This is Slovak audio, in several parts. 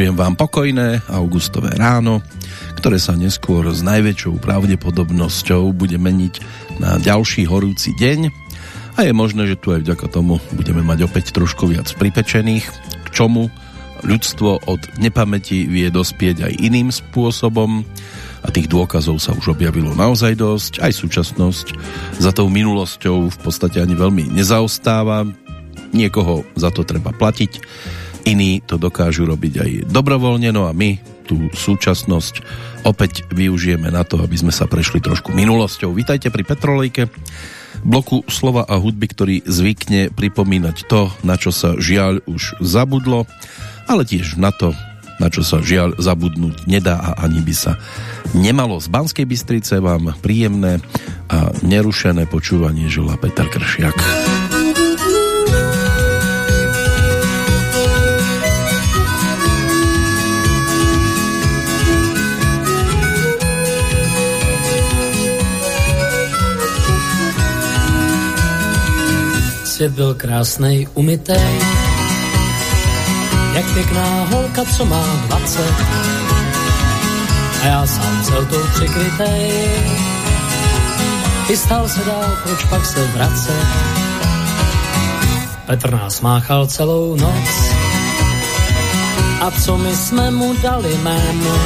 Vyšujem vám pokojné augustové ráno, ktoré sa neskôr s najväčšou pravdepodobnosťou bude meniť na ďalší horúci deň. A je možné, že tu aj vďaka tomu budeme mať opäť trošku viac pripečených, k čomu ľudstvo od nepamäti vie dospieť aj iným spôsobom. A tých dôkazov sa už objavilo naozaj dosť, aj súčasnosť za tou minulosťou v podstate ani veľmi nezaostáva, niekoho za to treba platiť, iní to dokážu robiť aj dobrovoľne, no a my tú súčasnosť opäť využijeme na to, aby sme sa prešli trošku minulosťou. Vítajte pri Petrolejke, bloku slova a hudby, ktorý zvykne pripomínať to, na čo sa žiaľ už zabudlo, ale tiež na to, na čo sa žiaľ zabudnúť nedá a ani by sa nemalo. Z Banskej Bystrice vám príjemné a nerušené počúvanie žila Peter Kršiak. Svět byl krásnej, umytej, jak pěkná holka, co má dvacet. A já sám celkou přikrytej, chystal se dál, proč pak se vracet. Petr nás máchal celou noc, a co my jsme mu dali jméno?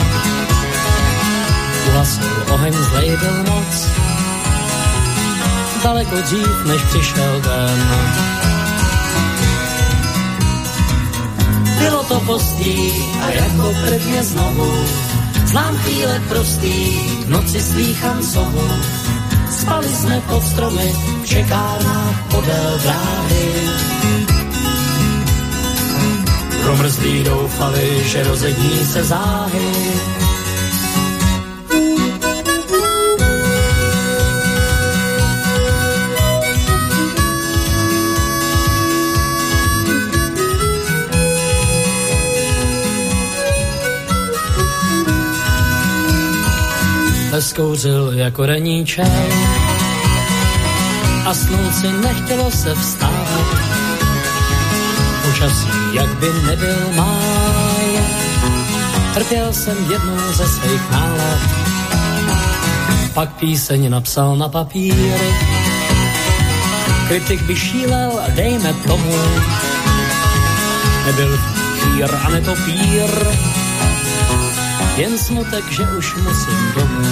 Uhasil oheň, zlej byl moc, daleko dřív, než přišel den. Bylo to postý a jako prvně znovu Znám chvíle prostý, v noci slýcham sovu. Spali jsme pod stromy, v čekárnách podél dráhy. Promrzlí doufali, že rozední se záhy skouřil jako reníček a slunci nechtělo se vstávat. Počasí, jak by nebyl máj, trpěl jsem jednou ze svých nálad. Pak píseň napsal na papíry, kritik by šílel, dejme tomu, nebyl chýr a netopír, jen smutek, že už musím domů.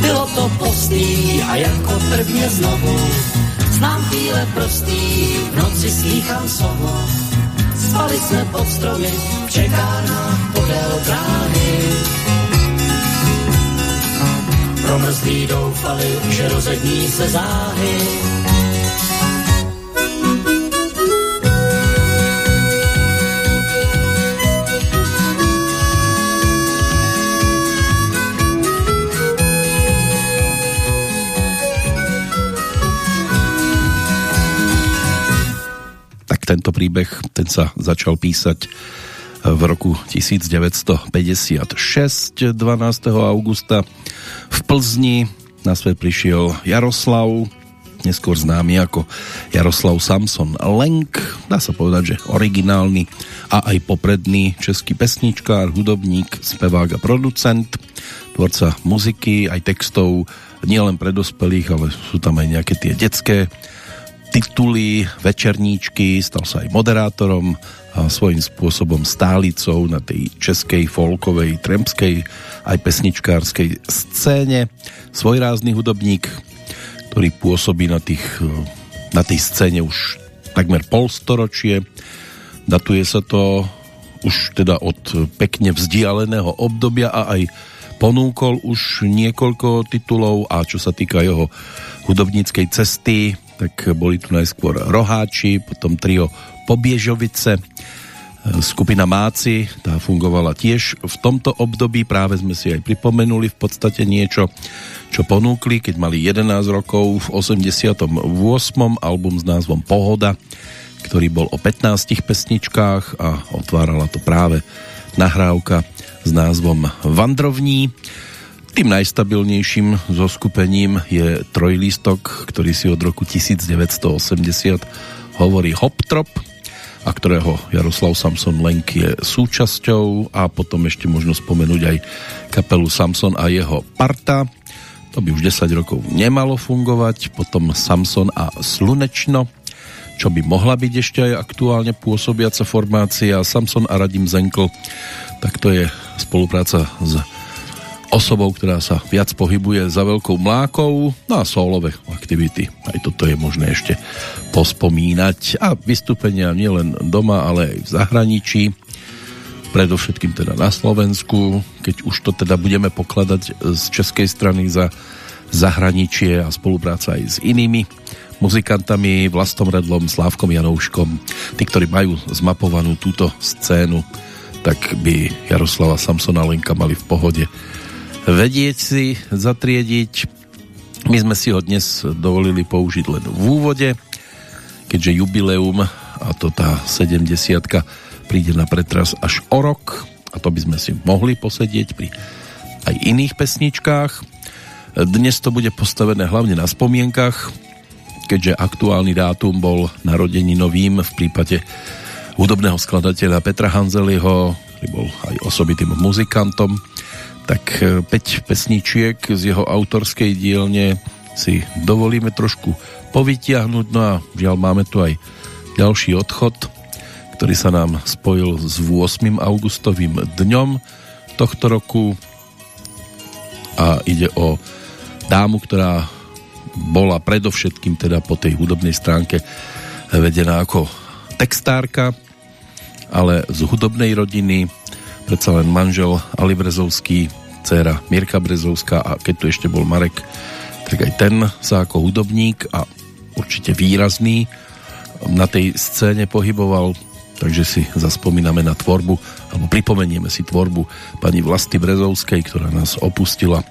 Bylo to postý a jako prvně znovu znám chvíle prostý, v noci slýchám sovu. Spali jsme pod stromy, v čekárnách podél dráhy. Promrzlí doufali, že rozední se záhy príbeh, ten sa začal písať v roku 1956, 12. augusta v Plzni. Na svet prišiel Jaroslav, neskôr známy ako Jaroslav Samson Lenk, dá sa povedať, že originálny a aj popredný český pesničkár, hudobník, spevák a producent, tvorca muziky, aj textov nielen pre dospelých, ale sú tam aj nejaké tie detské tituly, večerníčky, stal sa aj moderátorom a svojím spôsobom stálicou na tej českej, folkovej, tremskej aj pesničkárskej scéne. Svojrázny hudobník, ktorý pôsobí na, tých, na tej scéne už takmer polstoročie. Datuje sa to už teda od pekne vzdialeného obdobia a aj ponúkol už niekoľko titulov a čo sa týka jeho hudobníckej cesty, tak boli tu najskôr Roháči, potom trio Pobiežovice, skupina Máci, tá fungovala tiež v tomto období, práve sme si aj pripomenuli v podstate niečo, čo ponúkli, keď mali 11 rokov v 88. album s názvom Pohoda, ktorý bol o 15 pesničkách a otvárala to práve nahrávka s názvom Vandrovní. Tým najstabilnejším zo skupením je trojlistok, ktorý si od roku 1980 hovorí Hoptrop. a ktorého Jaroslav Samson Lenk je súčasťou a potom ešte možno spomenúť aj kapelu Samson a jeho parta. To by už 10 rokov nemalo fungovať. Potom Samson a Slunečno, čo by mohla byť ešte aj aktuálne pôsobiaca formácia. Samson a Radim Zenkl, tak to je spolupráca s osobou, ktorá sa viac pohybuje za veľkou mlákou, no a solové aktivity. Aj toto je možné ešte pospomínať. A vystúpenia nielen doma, ale aj v zahraničí. Predovšetkým teda na Slovensku, keď už to teda budeme pokladať z českej strany za zahraničie a spolupráca aj s inými muzikantami, Vlastom Redlom, Slávkom Janouškom. Tí, ktorí majú zmapovanú túto scénu, tak by Jaroslava Samsona Lenka mali v pohode vedieť si zatriediť. My sme si ho dnes dovolili použiť len v úvode, keďže jubileum a to tá 70 príde na pretras až o rok a to by sme si mohli posedieť pri aj iných pesničkách. Dnes to bude postavené hlavne na spomienkach, keďže aktuálny dátum bol narodení novým v prípade hudobného skladateľa Petra Hanzeliho, ktorý bol aj osobitým muzikantom tak 5 e, pesničiek z jeho autorskej dielne si dovolíme trošku povytiahnuť, no a žiaľ máme tu aj ďalší odchod, ktorý sa nám spojil s 8. augustovým dňom tohto roku a ide o dámu, ktorá bola predovšetkým teda po tej hudobnej stránke vedená ako textárka, ale z hudobnej rodiny predsa len manžel Ali Brezovský, dcéra Mirka Brezovská a keď tu ešte bol Marek, tak aj ten sa ako hudobník a určite výrazný na tej scéne pohyboval, takže si zaspomíname na tvorbu, alebo pripomenieme si tvorbu pani Vlasty Brezovskej, ktorá nás opustila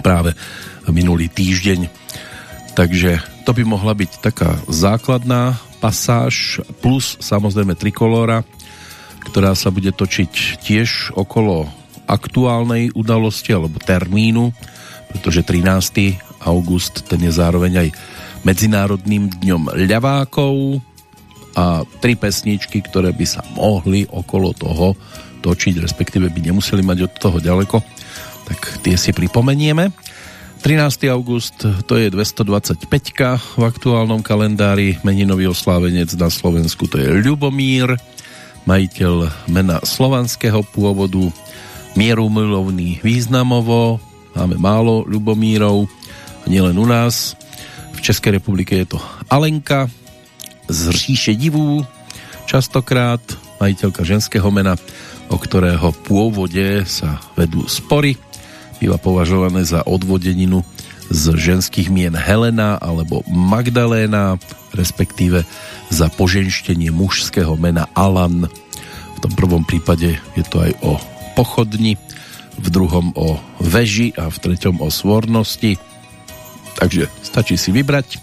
práve minulý týždeň. Takže to by mohla byť taká základná pasáž plus samozrejme trikolóra, ktorá sa bude točiť tiež okolo aktuálnej udalosti alebo termínu, pretože 13. august ten je zároveň aj Medzinárodným dňom ľavákov a tri pesničky, ktoré by sa mohli okolo toho točiť, respektíve by nemuseli mať od toho ďaleko, tak tie si pripomenieme. 13. august to je 225 v aktuálnom kalendári, meninový oslávenec na Slovensku to je Ľubomír, majiteľ mena slovanského pôvodu, mierumilovný významovo, máme málo Ľubomírov, nielen u nás. V Českej republike je to Alenka z Říše divú, častokrát majiteľka ženského mena, o ktorého pôvode sa vedú spory. Býva považované za odvodeninu z ženských mien Helena alebo Magdaléna, respektíve za poženštenie mužského mena Alan. V tom prvom prípade je to aj o pochodni, v druhom o veži a v treťom o svornosti. Takže stačí si vybrať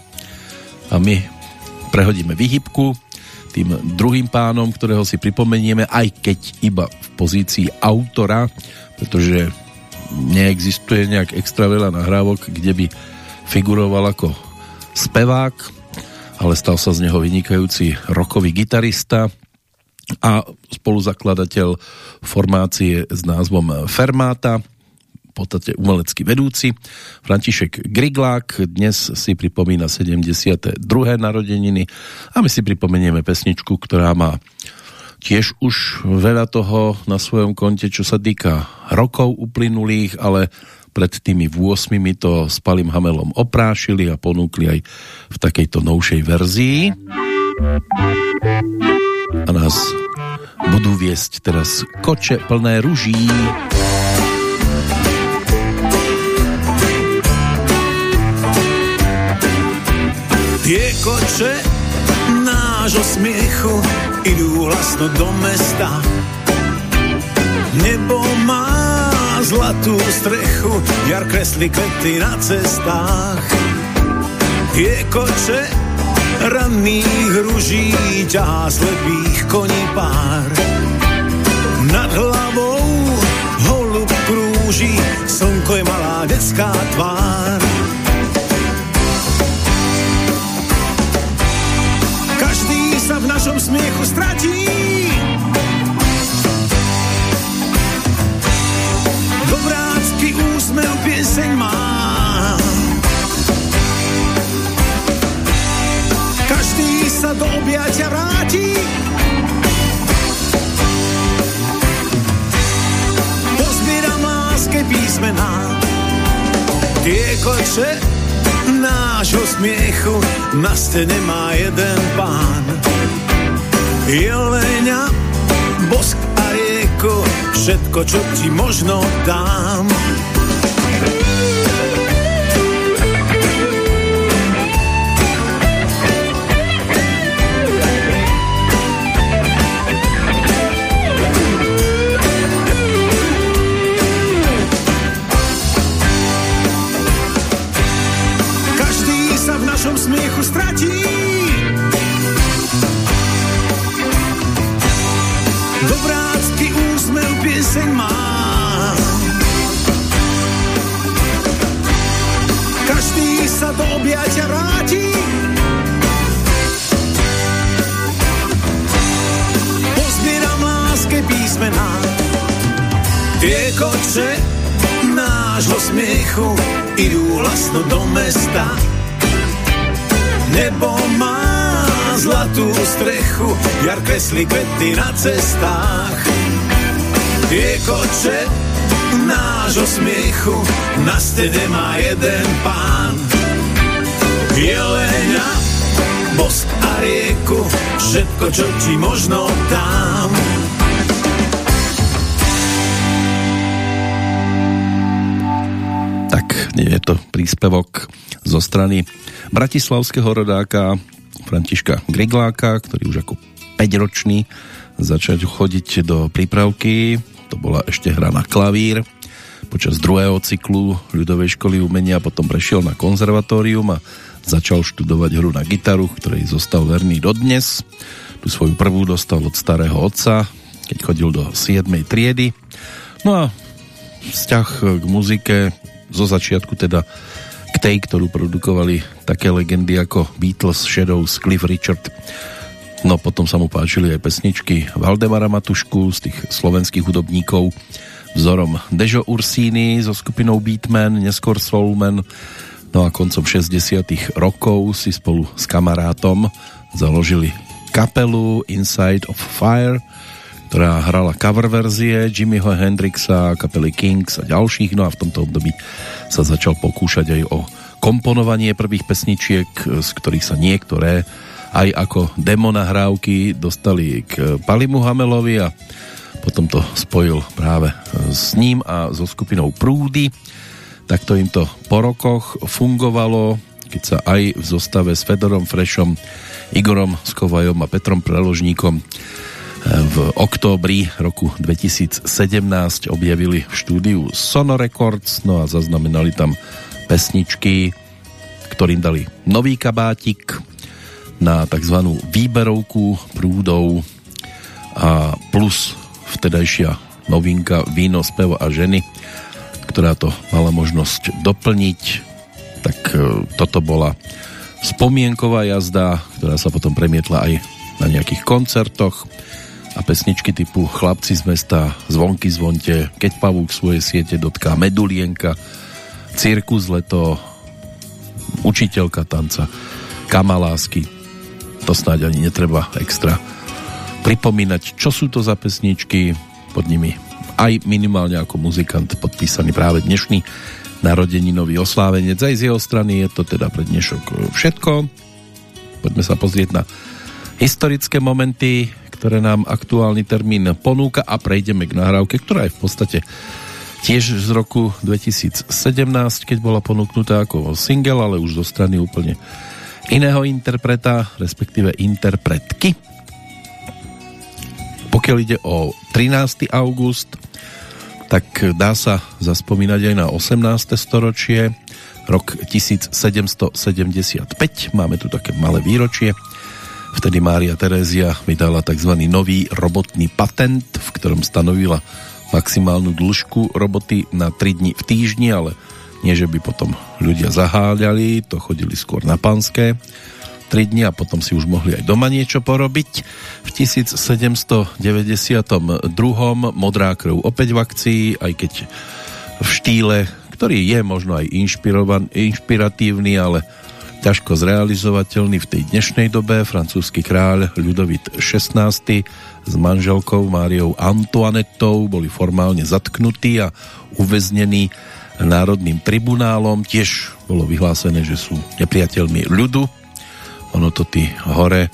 a my prehodíme vyhybku tým druhým pánom, ktorého si pripomenieme, aj keď iba v pozícii autora, pretože neexistuje nejak extra veľa nahrávok, kde by figuroval ako spevák, ale stal sa z neho vynikajúci rokový gitarista a spoluzakladateľ formácie s názvom Fermáta, v podstate umelecký vedúci. František Griglák dnes si pripomína 72. narodeniny a my si pripomenieme pesničku, ktorá má tiež už veľa toho na svojom konte, čo sa týka rokov uplynulých, ale pred tými 8 to s Palim Hamelom oprášili a ponúkli aj v takejto novšej verzii. A nás budú viesť teraz koče plné ruží. Tie koče nášho smiechu idú hlasno do mesta. Nebo má zlatú strechu, jar kreslí kvety na cestách. Tie koče ranných ruží ťahá slepých koní pár. Nad hlavou holub krúži, slnko je malá detská tvár. sa v našom smiechu stratí. Dobrácky úsmev pieseň má. Každý sa do objatia vráti. Pozbieram láske písmená. Tie koče nášho smiechu na stene má jeden pán. Jelenia, bosk a rieko, všetko, čo ti možno dám. Úsmev pieseň má. Každý sa do objatia vráti. Pozbieram láske písmená. Tie koče nášho smiechu idú hlasno do mesta Nebo má zlatú strechu, jar kreslí kvety na cestách. Tie koče nášho smiechu na stede má jeden pán. Jelenia, bosk a rieku, všetko, čo ti možno dám. Tak, nie je to príspevok zo strany bratislavského rodáka Františka Grigláka, ktorý už ako 5-ročný začať chodiť do prípravky. To bola ešte hra na klavír. Počas druhého cyklu ľudovej školy umenia potom prešiel na konzervatórium a začal študovať hru na gitaru, ktorej zostal verný dodnes. Tu svoju prvú dostal od starého otca, keď chodil do 7. triedy. No a vzťah k muzike zo začiatku teda k tej, ktorú produkovali také legendy ako Beatles, Shadows, Cliff Richard. No potom sa mu páčili aj pesničky Valdemara Matušku z tých slovenských hudobníkov vzorom Dežo Ursíny so skupinou Beatman, neskôr Soulman. No a koncom 60 rokov si spolu s kamarátom založili kapelu Inside of Fire, ktorá hrala cover verzie Jimmyho Hendrixa, kapely Kings a ďalších, no a v tomto období sa začal pokúšať aj o komponovanie prvých pesničiek, z ktorých sa niektoré aj ako demo nahrávky dostali k Palimu Hamelovi a potom to spojil práve s ním a so skupinou Prúdy. Takto im to po rokoch fungovalo, keď sa aj v zostave s Fedorom Frešom, Igorom Skovajom a Petrom Preložníkom v októbri roku 2017 objavili v štúdiu Sono Records, no a zaznamenali tam pesničky, ktorým dali nový kabátik na tzv. výberovku prúdov a plus vtedajšia novinka Víno, spev a ženy, ktorá to mala možnosť doplniť, tak e, toto bola spomienková jazda, ktorá sa potom premietla aj na nejakých koncertoch a pesničky typu Chlapci z mesta, Zvonky zvonte, Keď pavúk svoje siete dotká Medulienka, Cirkus leto, Učiteľka tanca, Kamalásky. To snáď ani netreba extra pripomínať, čo sú to za pesničky, pod nimi aj minimálne ako muzikant podpísaný práve dnešný narodeninový oslávenec. Aj z jeho strany je to teda pre dnešok všetko. Poďme sa pozrieť na historické momenty, ktoré nám aktuálny termín ponúka a prejdeme k nahrávke, ktorá je v podstate tiež z roku 2017, keď bola ponúknutá ako single, ale už zo strany úplne iného interpreta, respektíve interpretky. Pokiaľ ide o 13. august, tak dá sa zaspomínať aj na 18. storočie, rok 1775, máme tu také malé výročie, Vtedy Mária Terézia vydala tzv. nový robotný patent, v ktorom stanovila maximálnu dĺžku roboty na 3 dní v týždni, ale nie, že by potom ľudia zaháľali, to chodili skôr na pánske 3 dni a potom si už mohli aj doma niečo porobiť. V 1792. Modrá krv opäť v akcii, aj keď v štýle, ktorý je možno aj inšpiratívny, ale ťažko zrealizovateľný v tej dnešnej dobe. Francúzsky kráľ Ľudovit XVI s manželkou Máriou Antoinettou boli formálne zatknutí a uväznení Národným tribunálom. Tiež bolo vyhlásené, že sú nepriateľmi ľudu. Ono to tí hore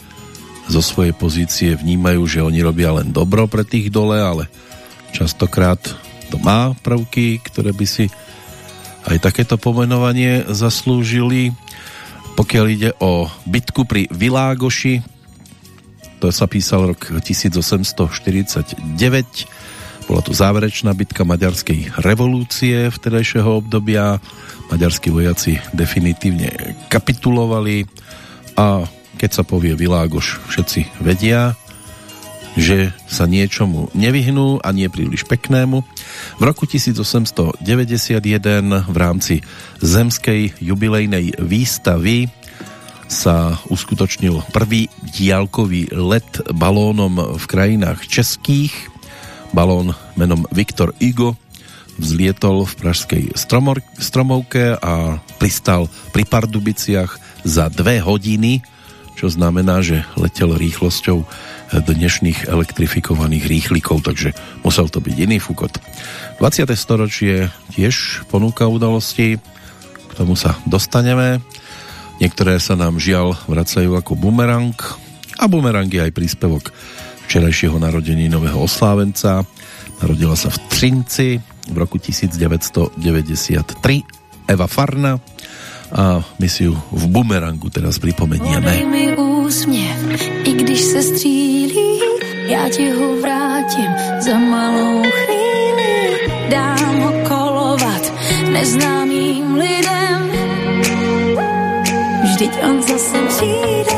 zo svojej pozície vnímajú, že oni robia len dobro pre tých dole, ale častokrát to má prvky, ktoré by si aj takéto pomenovanie zaslúžili. Pokiaľ ide o bitku pri Világoši, to sa písal rok 1849, bola to záverečná bitka maďarskej revolúcie vtedajšieho obdobia. Maďarskí vojaci definitívne kapitulovali a keď sa povie Világoš, všetci vedia, že sa niečomu nevyhnú a nie príliš peknému. V roku 1891 v rámci zemskej jubilejnej výstavy sa uskutočnil prvý diálkový let balónom v krajinách českých. Balón menom Viktor Igo vzlietol v pražskej stromovke a pristal pri Pardubiciach za dve hodiny čo znamená, že letel rýchlosťou dnešných elektrifikovaných rýchlikov, takže musel to byť iný fukot. 20. storočie tiež ponúka udalosti, k tomu sa dostaneme. Niektoré sa nám žiaľ vracajú ako bumerang a bumerang je aj príspevok včerajšieho narodení nového oslávenca. Narodila sa v Trinci v roku 1993 Eva Farna, a my si ju v bumerangu teraz pripomenieme. Podej mi úsměv, i když se střílí, já ti ho vrátím za malou chvíli. Dám ho kolovat neznámým lidem. Vždyť on zase přijde,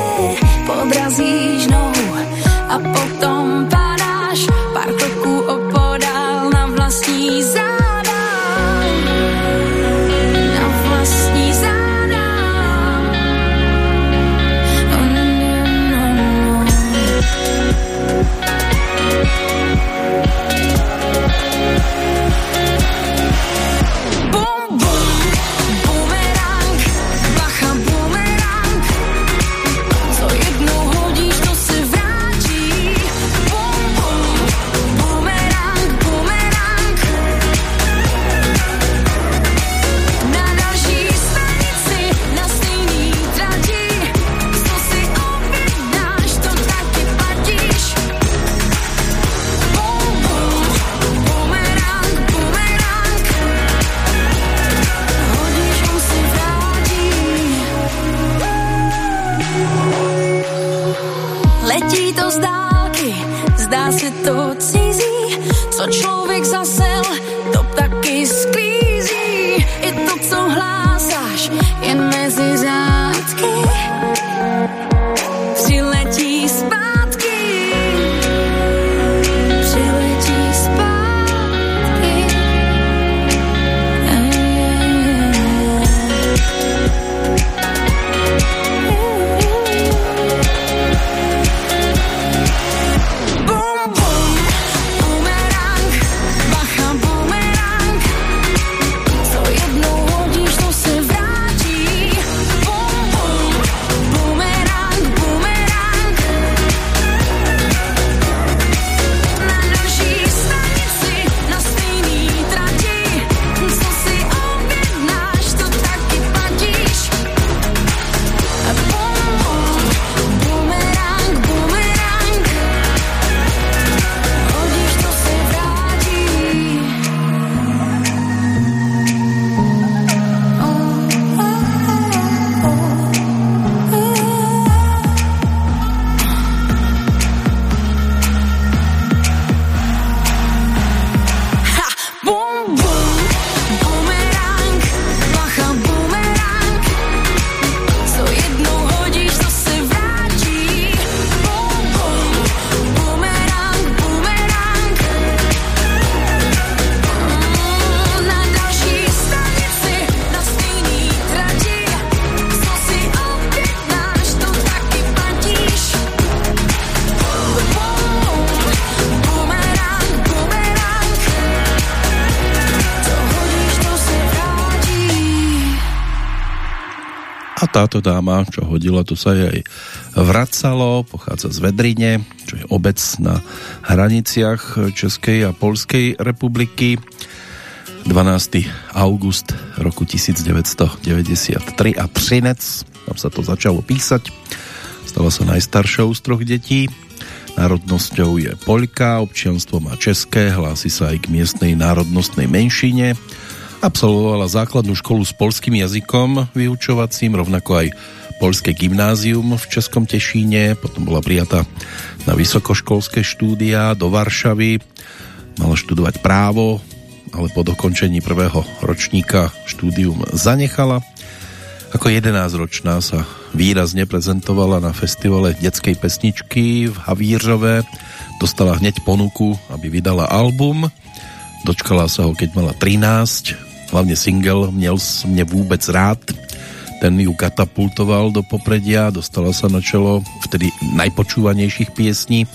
táto dáma, čo hodila, to sa jej vracalo, pochádza z Vedrine, čo je obec na hraniciach Českej a Polskej republiky. 12. august roku 1993 a Třinec, tam sa to začalo písať. Stala sa najstaršou z troch detí. Národnosťou je Poľka, občianstvo má české, hlási sa aj k miestnej národnostnej menšine. Absolvovala základnú školu s polským jazykom vyučovacím, rovnako aj polské gymnázium v Českom Tešíne, potom bola prijatá na vysokoškolské štúdia do Varšavy, mala študovať právo, ale po dokončení prvého ročníka štúdium zanechala. Ako 11-ročná sa výrazne prezentovala na festivale detskej pesničky v Havířové. Dostala hneď ponuku, aby vydala album. Dočkala sa ho, keď mala 13. Hlavne single Měl mne vôbec rád. Ten ju katapultoval do popredia, dostala sa na čelo vtedy najpočúvanejších piesní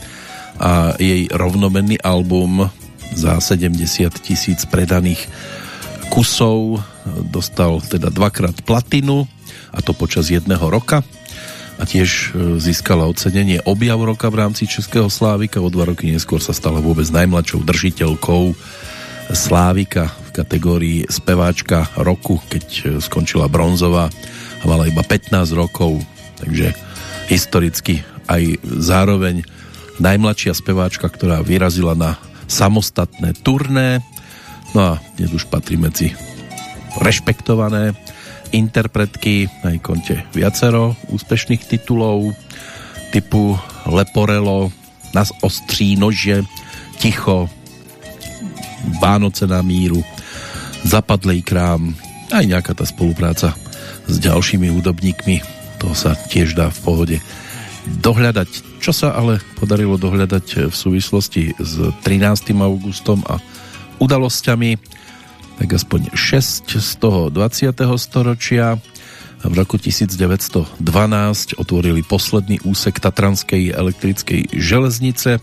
a jej rovnomenný album za 70 tisíc predaných kusov dostal teda dvakrát platinu a to počas jedného roka a tiež e, získala ocenenie objav roka v rámci Českého Slávika. O dva roky neskôr sa stala vôbec najmladšou držiteľkou Slávika v kategórii speváčka roku, keď e, skončila bronzová a mala iba 15 rokov. Takže historicky aj zároveň najmladšia speváčka, ktorá vyrazila na samostatné turné. No a dnes už patrí medzi rešpektované interpretky na konte viacero úspešných titulov typu Leporelo, Nas ostří nože, Ticho, Vánoce na míru, Zapadlej krám, aj nejaká tá spolupráca s ďalšími hudobníkmi, to sa tiež dá v pohode dohľadať. Čo sa ale podarilo dohľadať v súvislosti s 13. augustom a udalosťami, tak aspoň 6 z toho 20. storočia. V roku 1912 otvorili posledný úsek Tatranskej elektrickej železnice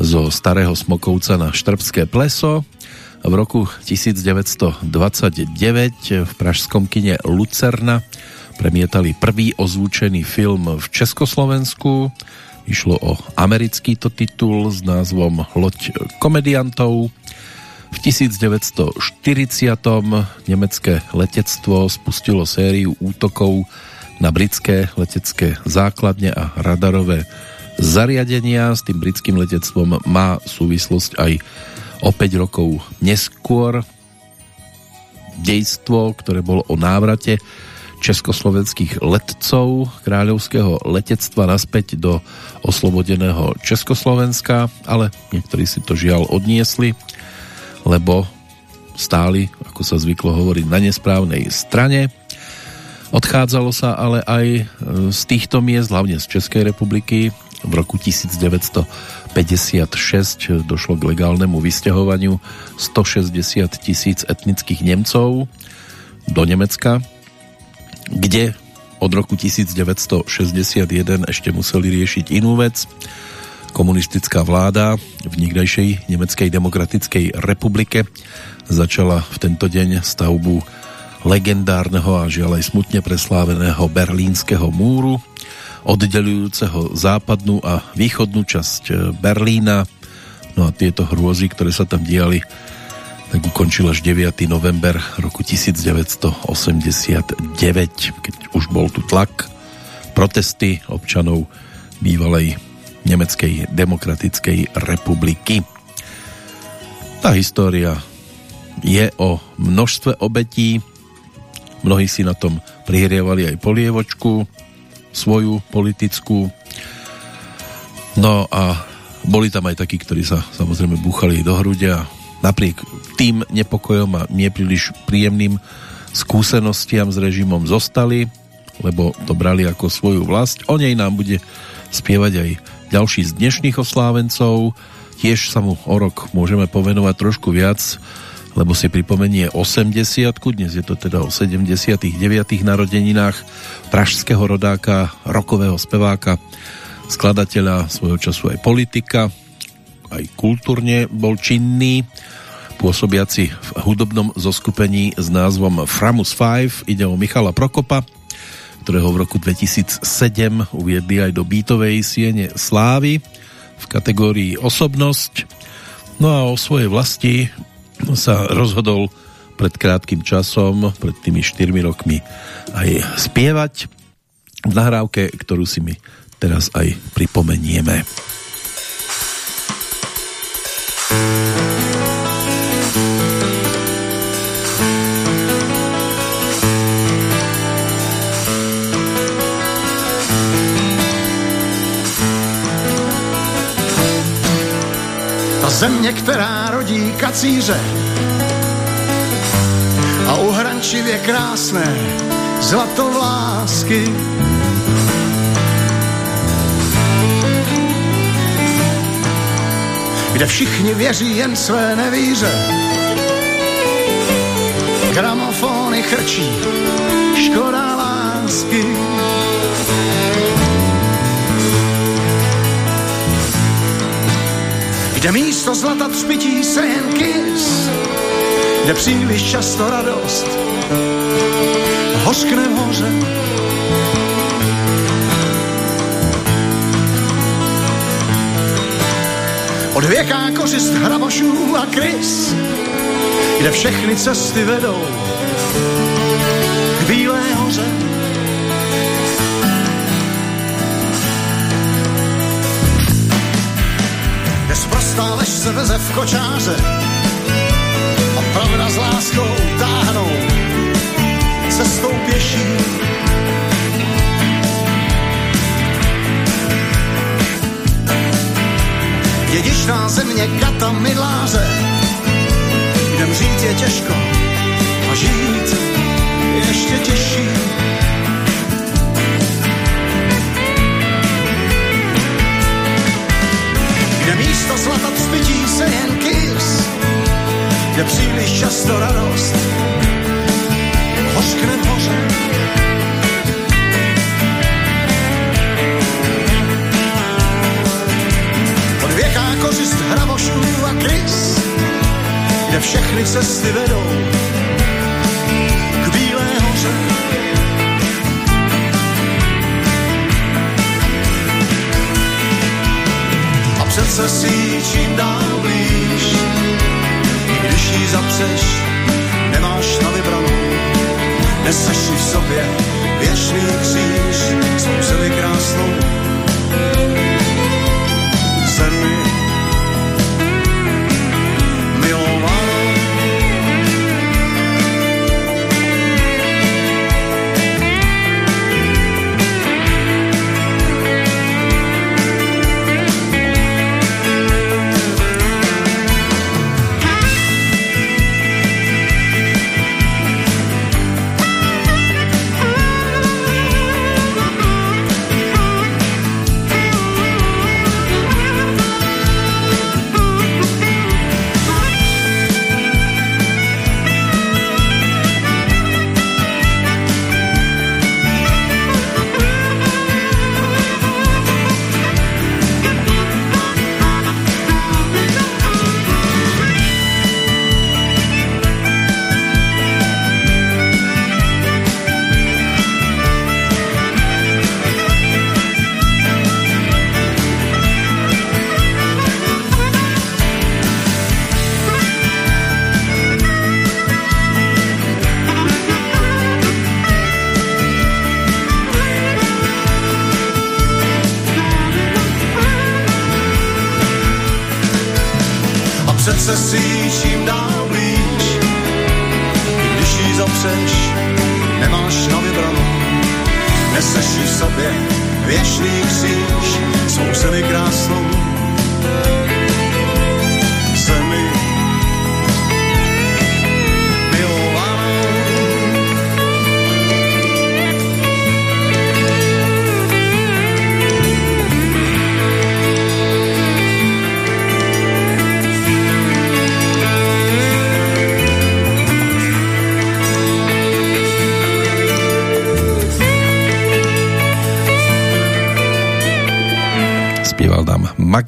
zo Starého Smokovca na Štrbské pleso. V roku 1929 v pražskom kine Lucerna premietali prvý ozvučený film v Československu. Išlo o americký to titul s názvom Loď komediantov. V 1940. nemecké letectvo spustilo sériu útokov na britské letecké základne a radarové zariadenia. S tým britským letectvom má súvislosť aj o 5 rokov neskôr dejstvo, ktoré bolo o návrate československých letcov kráľovského letectva naspäť do oslobodeného Československa, ale niektorí si to žiaľ odniesli, lebo stáli, ako sa zvyklo hovoriť, na nesprávnej strane. Odchádzalo sa ale aj z týchto miest, hlavne z Českej republiky. V roku 1956 došlo k legálnemu vysťahovaniu 160 tisíc etnických Nemcov do Nemecka, kde od roku 1961 ešte museli riešiť inú vec. Komunistická vláda v nikdajšej Nemeckej demokratickej republike začala v tento deň stavbu legendárneho a žiaľ aj smutne presláveného berlínskeho múru, oddelujúceho západnú a východnú časť Berlína. No a tieto hrôzy, ktoré sa tam diali, tak ukončil až 9. november roku 1989, keď už bol tu tlak, protesty občanov bývalej Nemeckej demokratickej republiky. Tá história je o množstve obetí, mnohí si na tom prihrievali aj polievočku, svoju politickú. No a boli tam aj takí, ktorí sa samozrejme búchali do hrudia napriek tým nepokojom a nepríliš príjemným skúsenostiam s režimom zostali, lebo to brali ako svoju vlast. O nej nám bude spievať aj ďalší z dnešných oslávencov. Tiež sa mu o rok môžeme povenovať trošku viac, lebo si pripomenie 80 dnes je to teda o 79. narodeninách pražského rodáka, rokového speváka, skladateľa svojho času aj politika, aj kultúrne bol činný, pôsobiaci v hudobnom zoskupení s názvom Framus 5. Ide o Michala Prokopa, ktorého v roku 2007 uviedli aj do býtovej siene Slávy v kategórii osobnosť. No a o svojej vlasti sa rozhodol pred krátkým časom, pred tými 4 rokmi aj spievať v nahrávke, ktorú si my teraz aj pripomenieme. Země, která rodí kacíře a uhrančivě krásné zlatovlásky. Kde všichni věří jen své nevíře. Gramofony chrčí, škoda lásky. Kde místo zlata třpití se jen kys, kde příliš často radost hořkne hoře. Od věká kořist hrabošů a krys, kde všechny cesty vedou k Bílé hoře. Stále se veze v kočáře a pravda s láskou táhnou cestou pěší. Dědičná země kata mydláře, kde mřít je těžko a žít ještě těžší. Místo zlata vzbytí se jen kys, kde příliš často radost. Hořkne v hoře. Od věká kořist hravošů a krys, kde všechny cesty vedou přece si čím dál blíž. Když jí zapřeš, nemáš na vybranou, neseš v sobě věčný kříž, svou zemi krásnou.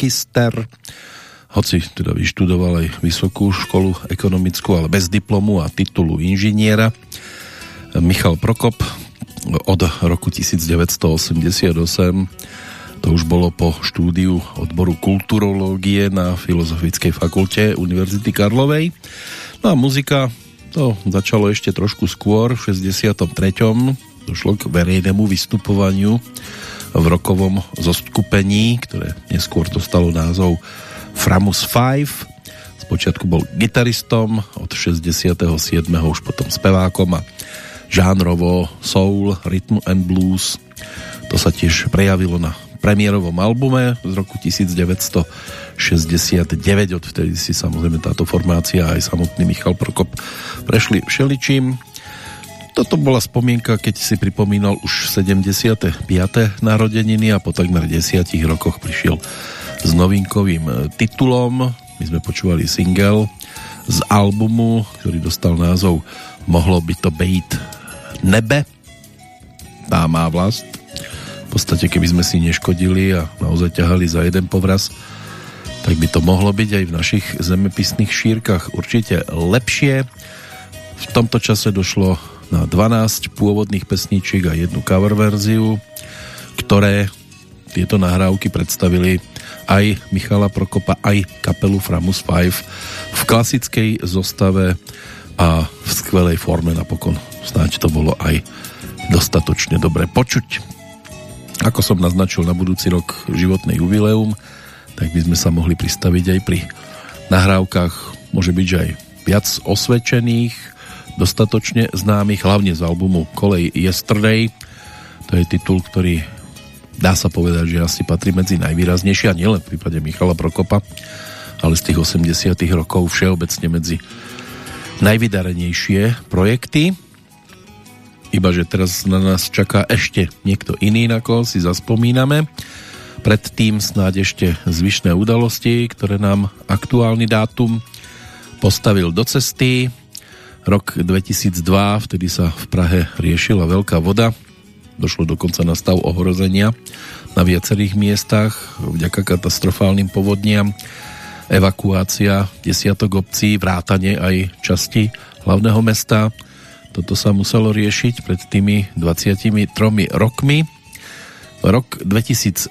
Magister, hoci teda vyštudoval aj vysokú školu ekonomickú, ale bez diplomu a titulu inžiniera. Michal Prokop od roku 1988 to už bolo po štúdiu odboru kulturológie na Filozofickej fakulte Univerzity Karlovej. No a muzika, to začalo ešte trošku skôr, v 63. došlo k verejnému vystupovaniu v rokovom zoskupení, ktoré neskôr dostalo názov Framus 5. Spočiatku bol gitaristom, od 67. už potom spevákom a žánrovo soul, rhythm and blues. To sa tiež prejavilo na premiérovom albume z roku 1969. Odvtedy si samozrejme táto formácia aj samotný Michal Prokop prešli všeličím. Toto bola spomienka, keď si pripomínal už 75. narodeniny a po takmer 10 rokoch prišiel s novinkovým titulom. My sme počúvali single z albumu, ktorý dostal názov Mohlo by to být nebe. Tá má vlast podstate, keby sme si neškodili a naozaj ťahali za jeden povraz, tak by to mohlo byť aj v našich zemepisných šírkach určite lepšie. V tomto čase došlo na 12 pôvodných pesníčiek a jednu cover verziu, ktoré tieto nahrávky predstavili aj Michala Prokopa, aj kapelu Framus 5 v klasickej zostave a v skvelej forme napokon. Snáď to bolo aj dostatočne dobre počuť. Ako som naznačil na budúci rok životné jubileum, tak by sme sa mohli pristaviť aj pri nahrávkach, môže byť aj viac osvedčených, dostatočne známych, hlavne z albumu Kolej Yesterday. To je titul, ktorý dá sa povedať, že asi patrí medzi najvýraznejšie a nielen v prípade Michala Prokopa, ale z tých 80 rokov všeobecne medzi najvydarenejšie projekty iba že teraz na nás čaká ešte niekto iný, na koho si zaspomíname. Predtým snáď ešte zvyšné udalosti, ktoré nám aktuálny dátum postavil do cesty. Rok 2002, vtedy sa v Prahe riešila veľká voda. Došlo dokonca na stav ohrozenia na viacerých miestach vďaka katastrofálnym povodniam. Evakuácia desiatok obcí, vrátane aj časti hlavného mesta toto sa muselo riešiť pred tými 23 rokmi. Rok 2004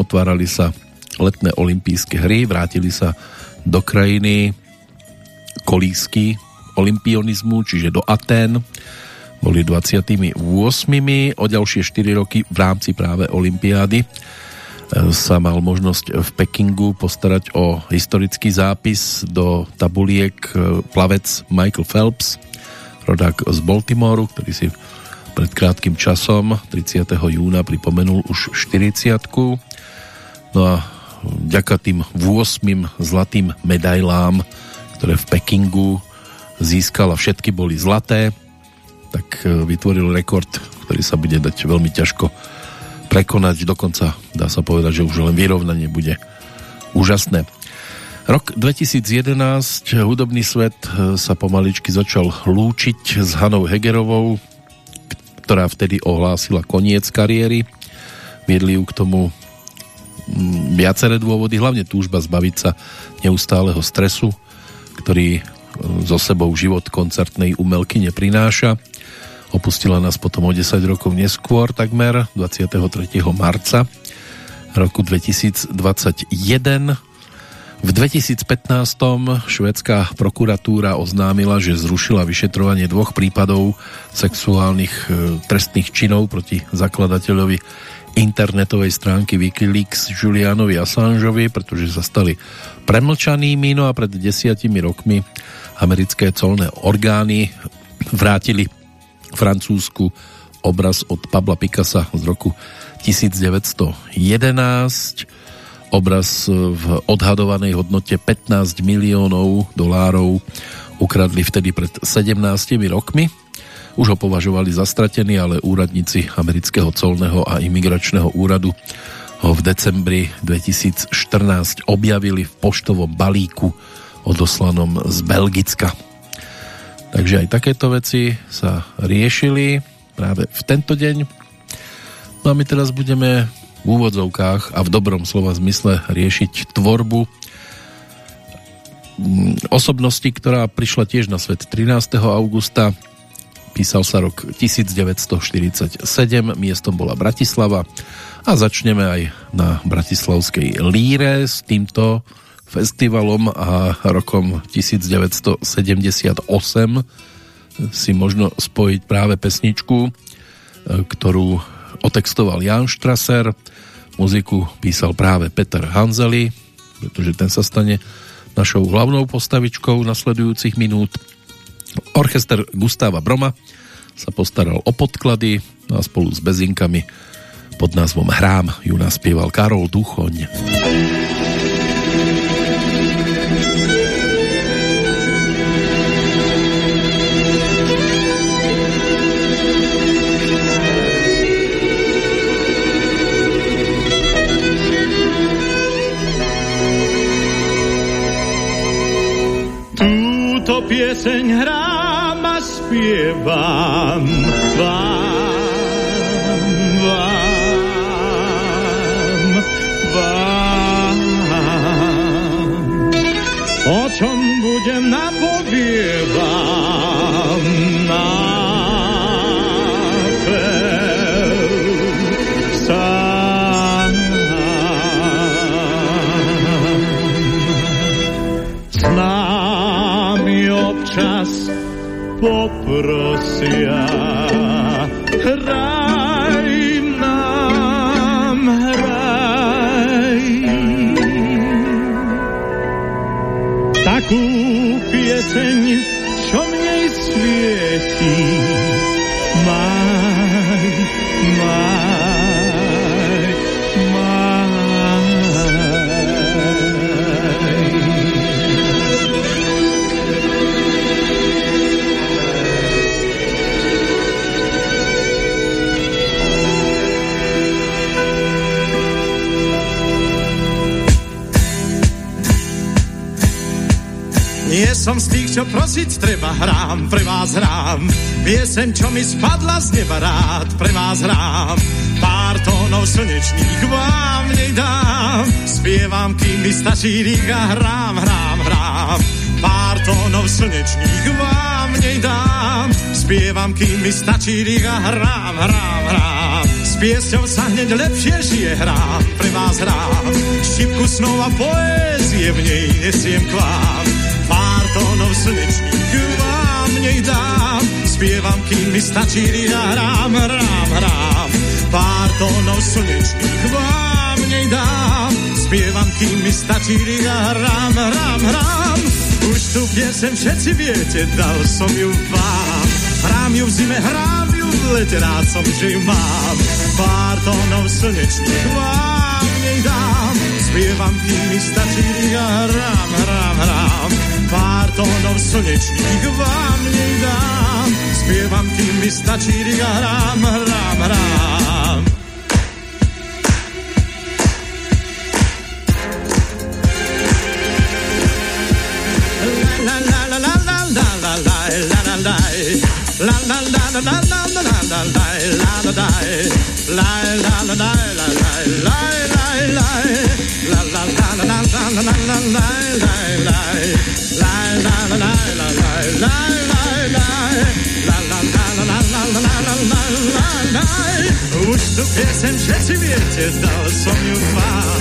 otvárali sa letné olympijské hry, vrátili sa do krajiny kolísky olympionizmu, čiže do Atén. Boli 28. O ďalšie 4 roky v rámci práve olympiády e, sa mal možnosť v Pekingu postarať o historický zápis do tabuliek e, plavec Michael Phelps rodák z Baltimoru, ktorý si pred krátkým časom 30. júna pripomenul už 40 No a vďaka tým 8 zlatým medailám, ktoré v Pekingu získal a všetky boli zlaté, tak e, vytvoril rekord, ktorý sa bude dať veľmi ťažko prekonať. Dokonca dá sa povedať, že už len vyrovnanie bude úžasné. Rok 2011, hudobný svet e, sa pomaličky začal lúčiť s Hanou Hegerovou, ktorá vtedy ohlásila koniec kariéry. Viedli ju k tomu mm, viaceré dôvody, hlavne túžba zbaviť sa neustáleho stresu, ktorý so sebou život koncertnej umelky neprináša. Opustila nás potom o 10 rokov neskôr, takmer 23. marca roku 2021 v 2015 švedská prokuratúra oznámila, že zrušila vyšetrovanie dvoch prípadov sexuálnych e, trestných činov proti zakladateľovi internetovej stránky Wikileaks Julianovi Assangeovi, pretože sa stali premlčanými, no a pred desiatimi rokmi americké colné orgány vrátili Francúzsku obraz od Pabla Picasa z roku 1911 obraz v odhadovanej hodnote 15 miliónov dolárov ukradli vtedy pred 17 rokmi. Už ho považovali za stratený, ale úradníci amerického colného a imigračného úradu ho v decembri 2014 objavili v poštovom balíku odoslanom z Belgicka. Takže aj takéto veci sa riešili práve v tento deň. No a my teraz budeme v úvodzovkách a v dobrom slova zmysle riešiť tvorbu mm, osobnosti, ktorá prišla tiež na svet 13. augusta. Písal sa rok 1947, miestom bola Bratislava a začneme aj na bratislavskej líre s týmto festivalom a rokom 1978 si možno spojiť práve pesničku, ktorú otextoval Jan Strasser, muziku písal práve Peter Hanzeli, pretože ten sa stane našou hlavnou postavičkou nasledujúcich minút. Orchester Gustáva Broma sa postaral o podklady no a spolu s bezinkami pod názvom Hrám ju naspieval Karol Duchoň. Spievam. vám, poprosia. Hraj nám, hraj. Takú pieseň, čo mne svieti, maj, maj. Som z tých, čo prosiť treba, hrám, pre vás hrám. Piesem, čo mi spadla z neba rád, pre vás hrám. Pár tónov slnečných vám nedám. Spievam, kým mi stačí rýka, hrám, hrám, hrám. Pár tónov slnečných vám nedám. Spievam, kým mi stačí rýka, hrám, hrám, hrám. S piesťou sa hneď lepšie žije, hrám, pre vás hrám. Štipku snov a poézie v nej nesiem k vám tónov slnečných vám nej dám. Spievam, kým mi stačí, ja hrám, hrám, hrám. Pár tónov slnečných vám nej dám. Spievam, kým mi stačí, ja hrám, hrám, hrám. Už tu piesem všetci viete, dal som ju vám. Hrám ju v zime, hrám ju v lete, rád som, že ju mám. Pár tónov slnečných vám nej dám. Spievam, kým mi stačí, ja hrám, hrám, staram Pardonów słonecznych wam nie dam Śpiewam film i staci ram, ram, ram la la la la la la la la la la la la tu piesem všetci viete, dal som ju vám.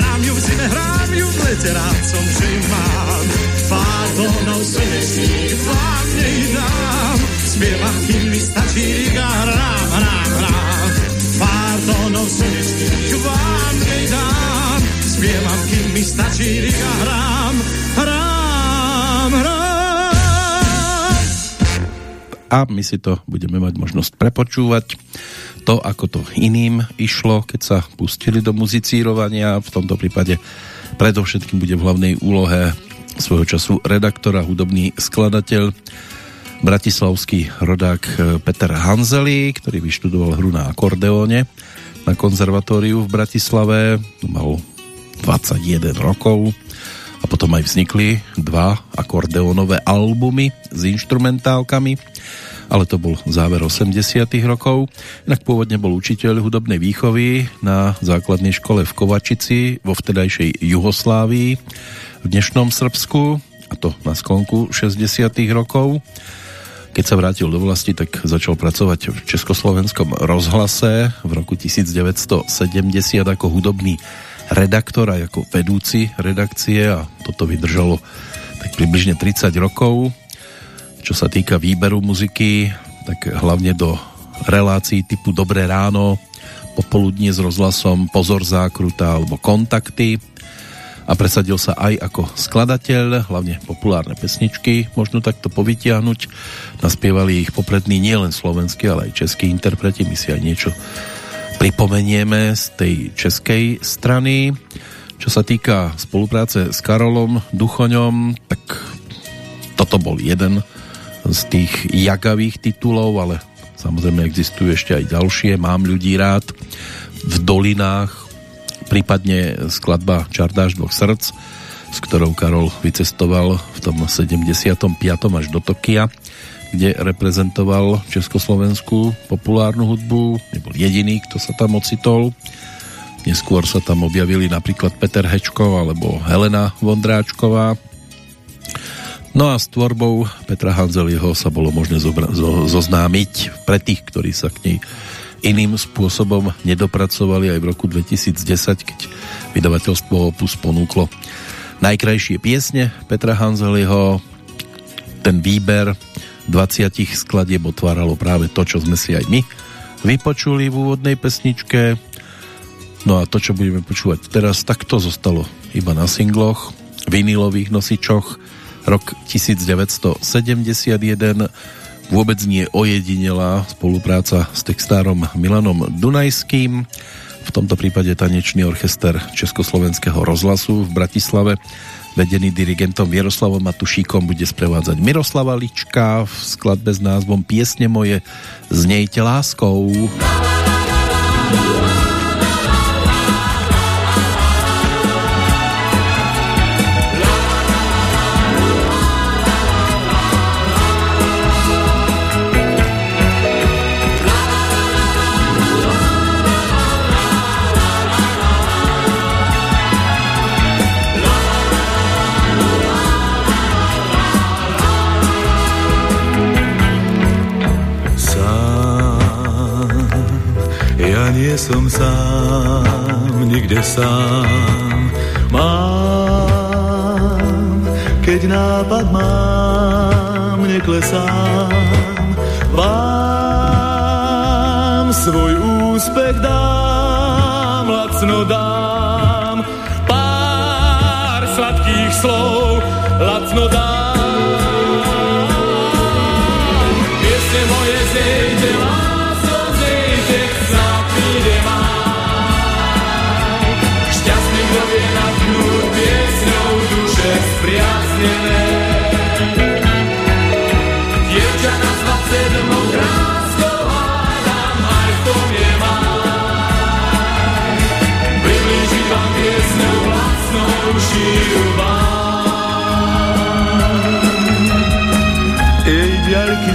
Hrám ju v zime, hrám ju v lete, rád som, že ju mám. Pár tónov slnečných vám nej dám. Spievam, kým mi stačí, riga, hrám, hrám, hrám. Pár tónov slnečných vám nej dám. Spievam, kým mi stačí, riga, hrám, hrám. a my si to budeme mať možnosť prepočúvať. To, ako to iným išlo, keď sa pustili do muzicírovania, v tomto prípade predovšetkým bude v hlavnej úlohe svojho času redaktora, hudobný skladateľ, bratislavský rodák Peter Hanzeli, ktorý vyštudoval hru na akordeóne na konzervatóriu v Bratislave, mal 21 rokov. A potom aj vznikli dva akordeónové albumy s instrumentálkami ale to bol záver 80 rokov. Inak pôvodne bol učiteľ hudobnej výchovy na základnej škole v Kovačici vo vtedajšej Juhoslávii v dnešnom Srbsku a to na sklonku 60 rokov. Keď sa vrátil do vlasti, tak začal pracovať v Československom rozhlase v roku 1970 ako hudobný redaktor aj ako vedúci redakcie a toto vydržalo tak približne 30 rokov. Čo sa týka výberu muziky, tak hlavne do relácií typu Dobré ráno, popoludnie s rozhlasom Pozor zákruta alebo Kontakty a presadil sa aj ako skladateľ, hlavne populárne pesničky, možno takto povytiahnuť. Naspievali ich poprední nielen slovenskí, ale aj českí interpreti, my si aj niečo pripomenieme z tej českej strany. Čo sa týka spolupráce s Karolom Duchoňom, tak toto bol jeden z tých jagavých titulov, ale samozrejme existujú ešte aj ďalšie. Mám ľudí rád v dolinách, prípadne skladba Čardáš dvoch srdc, s ktorou Karol vycestoval v tom 75. až do Tokia, kde reprezentoval československú populárnu hudbu. Nebol jediný, kto sa tam ocitol. Neskôr sa tam objavili napríklad Peter Hečko alebo Helena Vondráčková. No a s tvorbou Petra Hanzeliho sa bolo možné zoznámiť pre tých, ktorí sa k nej iným spôsobom nedopracovali aj v roku 2010, keď vydavateľstvo Opus ponúklo najkrajšie piesne Petra Hanzeliho. Ten výber 20 skladieb otváralo práve to, čo sme si aj my vypočuli v úvodnej pesničke. No a to, čo budeme počúvať teraz, tak to zostalo iba na singloch, vinilových nosičoch. Rok 1971 vôbec nie ojedinelá spolupráca s textárom Milanom Dunajským. V tomto prípade tanečný orchester Československého rozhlasu v Bratislave vedený dirigentom Miroslavom Matušíkom bude sprevádzať Miroslava Lička v skladbe s názvom Piesne moje Znejte láskou. Znějte láskou nie som sám, nikde sám. Mám, keď nápad mám, neklesám. Vám svoj úspech dám, lacno dám. Pár sladkých slov, lacno dám.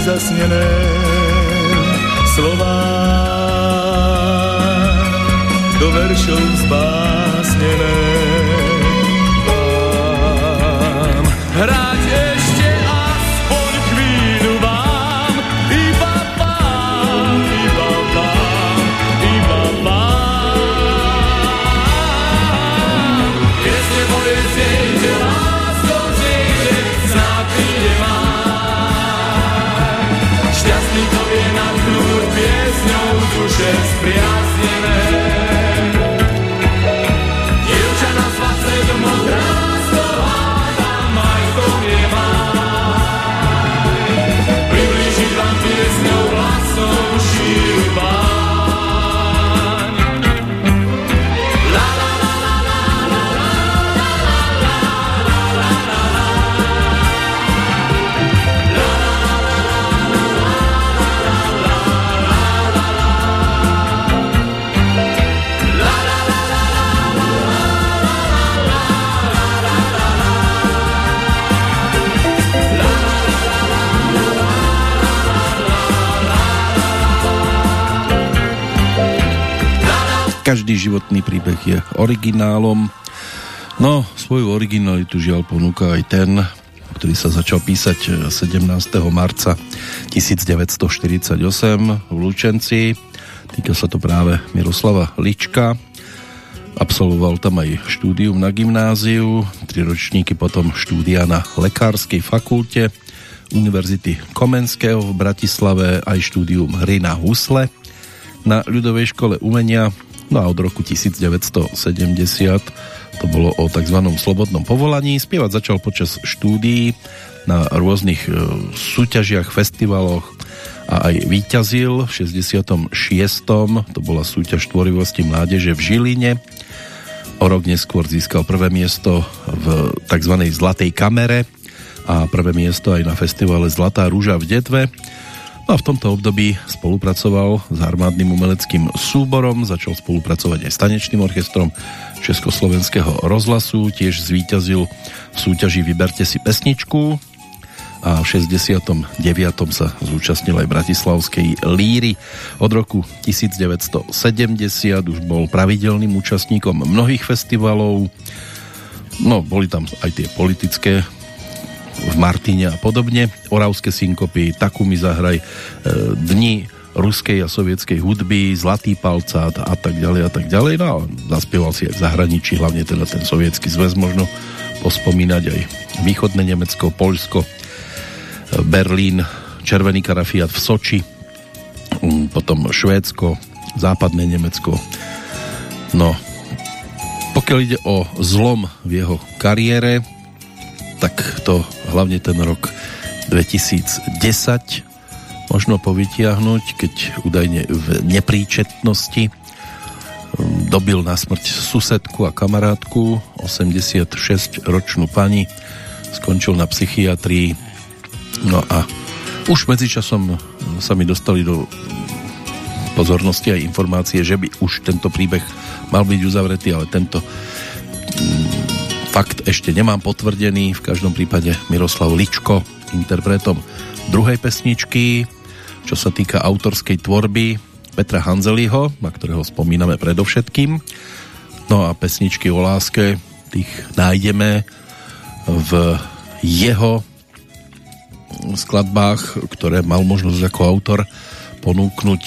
Zasnené slova do veršov zbásnené. Vám hrať každý životný príbeh je originálom. No, svoju originalitu žiaľ ponúka aj ten, ktorý sa začal písať 17. marca 1948 v Lučenci. Týka sa to práve Miroslava Lička. Absolvoval tam aj štúdium na gymnáziu, tri ročníky potom štúdia na Lekárskej fakulte Univerzity Komenského v Bratislave, aj štúdium hry na husle na ľudovej škole umenia. No a od roku 1970 to bolo o tzv. slobodnom povolaní. Spievať začal počas štúdií na rôznych e, súťažiach, festivaloch a aj výťazil v 66. To bola súťaž tvorivosti mládeže v Žiline O rok neskôr získal prvé miesto v tzv. Zlatej kamere a prvé miesto aj na festivale Zlatá rúža v Detve. No a v tomto období spolupracoval s armádnym umeleckým súborom, začal spolupracovať aj s tanečným orchestrom Československého rozhlasu, tiež zvíťazil v súťaži Vyberte si pesničku, a v 69. sa zúčastnil aj Bratislavskej líry. Od roku 1970 už bol pravidelným účastníkom mnohých festivalov. No, boli tam aj tie politické v Martine a podobne. Oravské synkopy, Takumi zahraj, e, Dni ruskej a sovietskej hudby, Zlatý palcát a tak ďalej a tak ďalej. No a zaspieval si aj v zahraničí, hlavne teda ten sovietský zväz možno pospomínať aj východné Nemecko, Poľsko, Berlín, Červený karafiat v Soči, mm, potom Švédsko, západné Nemecko. No, pokiaľ ide o zlom v jeho kariére, tak to hlavne ten rok 2010 možno povytiahnuť, keď údajne v nepríčetnosti mm, dobil na smrť susedku a kamarátku, 86-ročnú pani, skončil na psychiatrii. No a už medzičasom sa mi dostali do pozornosti aj informácie, že by už tento príbeh mal byť uzavretý, ale tento mm, fakt ešte nemám potvrdený. V každom prípade Miroslav Ličko, interpretom druhej pesničky, čo sa týka autorskej tvorby Petra Hanzeliho, na ktorého spomíname predovšetkým. No a pesničky o láske, tých nájdeme v jeho skladbách, ktoré mal možnosť ako autor ponúknuť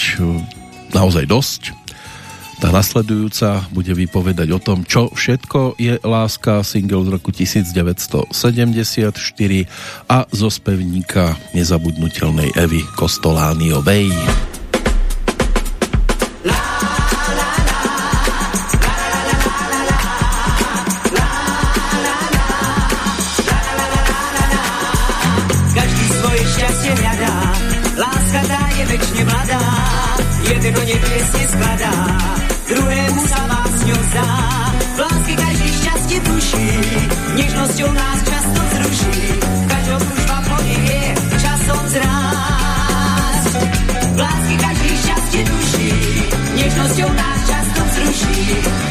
naozaj dosť. Tá nasledujúca bude vypovedať o tom, čo všetko je láska, single z roku 1974 a zo spevníka nezabudnutelnej Evy Kostolániovej. Zdá. V lásky každý šťastie tuší, nežnosťou nás často zruší. Každou kružba podivie, časom zrás. V lásky každý šťastie tuší, nežnosťou nás často zruší.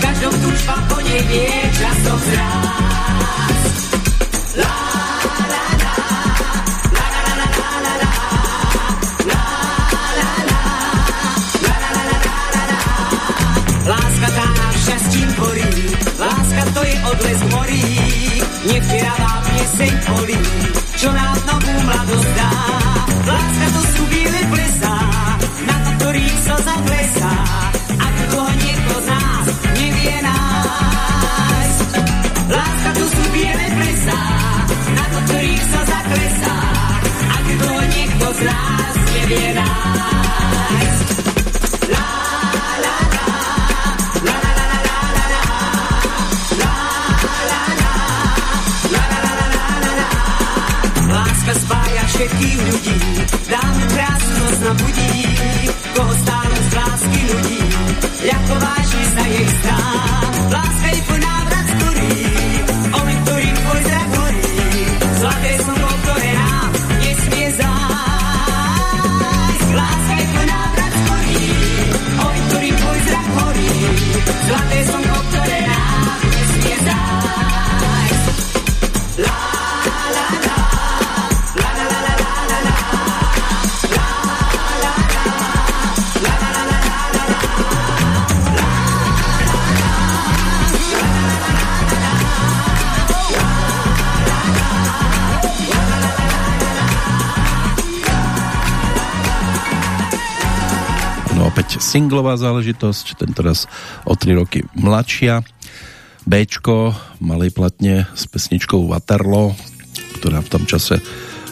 Každou tužba podivie, časom zrás. Odlesk morí, nevtieravá pieseň polí, čo nám novú mladosť dá. Láska to sú biele plesá, na to, ktorých slza plesá, a dlho niekto z nás nevie nájsť. Láska to sú biele plesá, na to, ktorých slza klesá, a dlho niekto z nás nevie nájsť. Všetkých ľudí. Dáme krásu noc na budí, koho stále z lásky ľudí. Ľako singlová záležitosť, tentoraz o 3 roky mladšia. Bčko malej platne s pesničkou Waterloo, ktorá v tom čase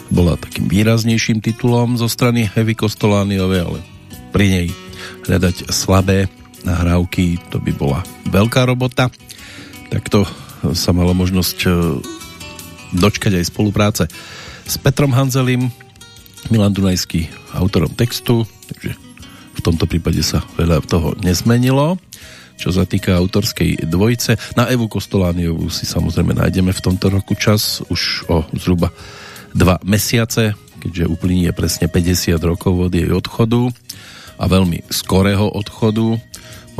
bola takým výraznejším titulom zo strany Heavy Kostolániovej, ale pri nej hľadať slabé nahrávky, to by bola veľká robota. Takto sa malo možnosť e, dočkať aj spolupráce s Petrom Hanzelim, Milan Dunajský autorom textu, takže v tomto prípade sa veľa toho nezmenilo. Čo sa týka autorskej dvojice, na Evu Kostolániovú si samozrejme nájdeme v tomto roku čas už o zhruba dva mesiace, keďže uplynie presne 50 rokov od jej odchodu a veľmi skorého odchodu.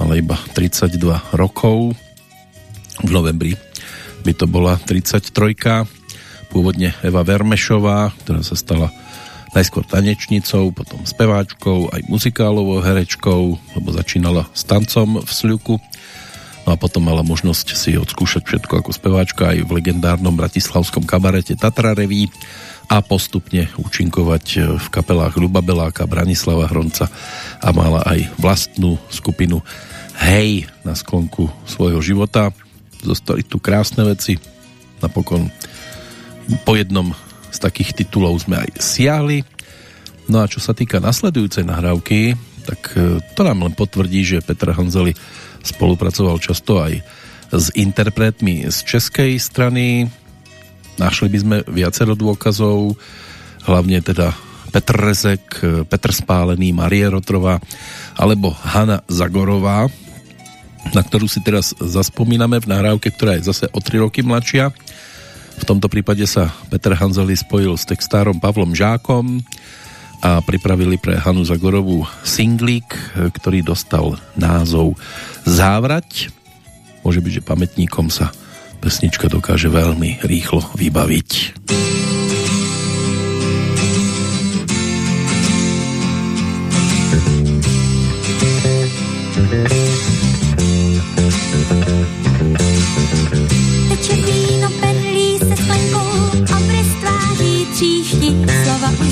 Mala iba 32 rokov. V novembri by to bola 33. Pôvodne Eva Vermešová, ktorá sa stala najskôr tanečnicou, potom speváčkou, aj muzikálovou herečkou, lebo začínala s tancom v Sľuku. No a potom mala možnosť si odskúšať všetko ako speváčka aj v legendárnom bratislavskom kabarete Tatra Reví a postupne účinkovať v kapelách Ľuba Beláka, Branislava Hronca a mala aj vlastnú skupinu Hej na sklonku svojho života. Zostali tu krásne veci. Napokon po jednom z takých titulov sme aj siahli. No a čo sa týka nasledujúcej nahrávky, tak e, to nám len potvrdí, že Petr Hanzeli spolupracoval často aj s interpretmi z českej strany. Našli by sme viacero dôkazov, hlavne teda Petr Rezek, e, Petr Spálený, Marie Rotrová alebo Hanna Zagorová, na ktorú si teraz zaspomíname v nahrávke, ktorá je zase o 3 roky mladšia v tomto prípade sa Peter Hanzeli spojil s textárom Pavlom Žákom a pripravili pre Hanu Zagorovú singlík, ktorý dostal názov Závrať. Môže byť, že pamätníkom sa pesnička dokáže veľmi rýchlo vybaviť.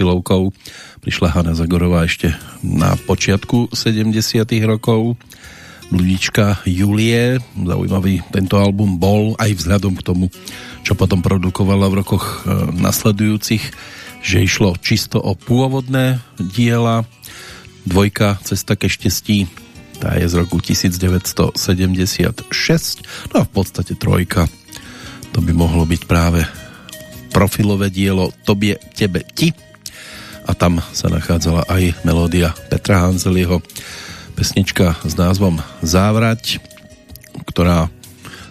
profilovkou prišla Hanna Zagorová ešte na počiatku 70 rokov. Bludička Julie, zaujímavý tento album bol aj vzhľadom k tomu, čo potom produkovala v rokoch e, nasledujúcich, že išlo čisto o pôvodné diela. Dvojka Cesta ke štestí, tá je z roku 1976, no a v podstate trojka, to by mohlo byť práve profilové dielo Tobie, tebe, ti tam sa nachádzala aj melódia Petra Hanzeliho. Pesnička s názvom Závrať ktorá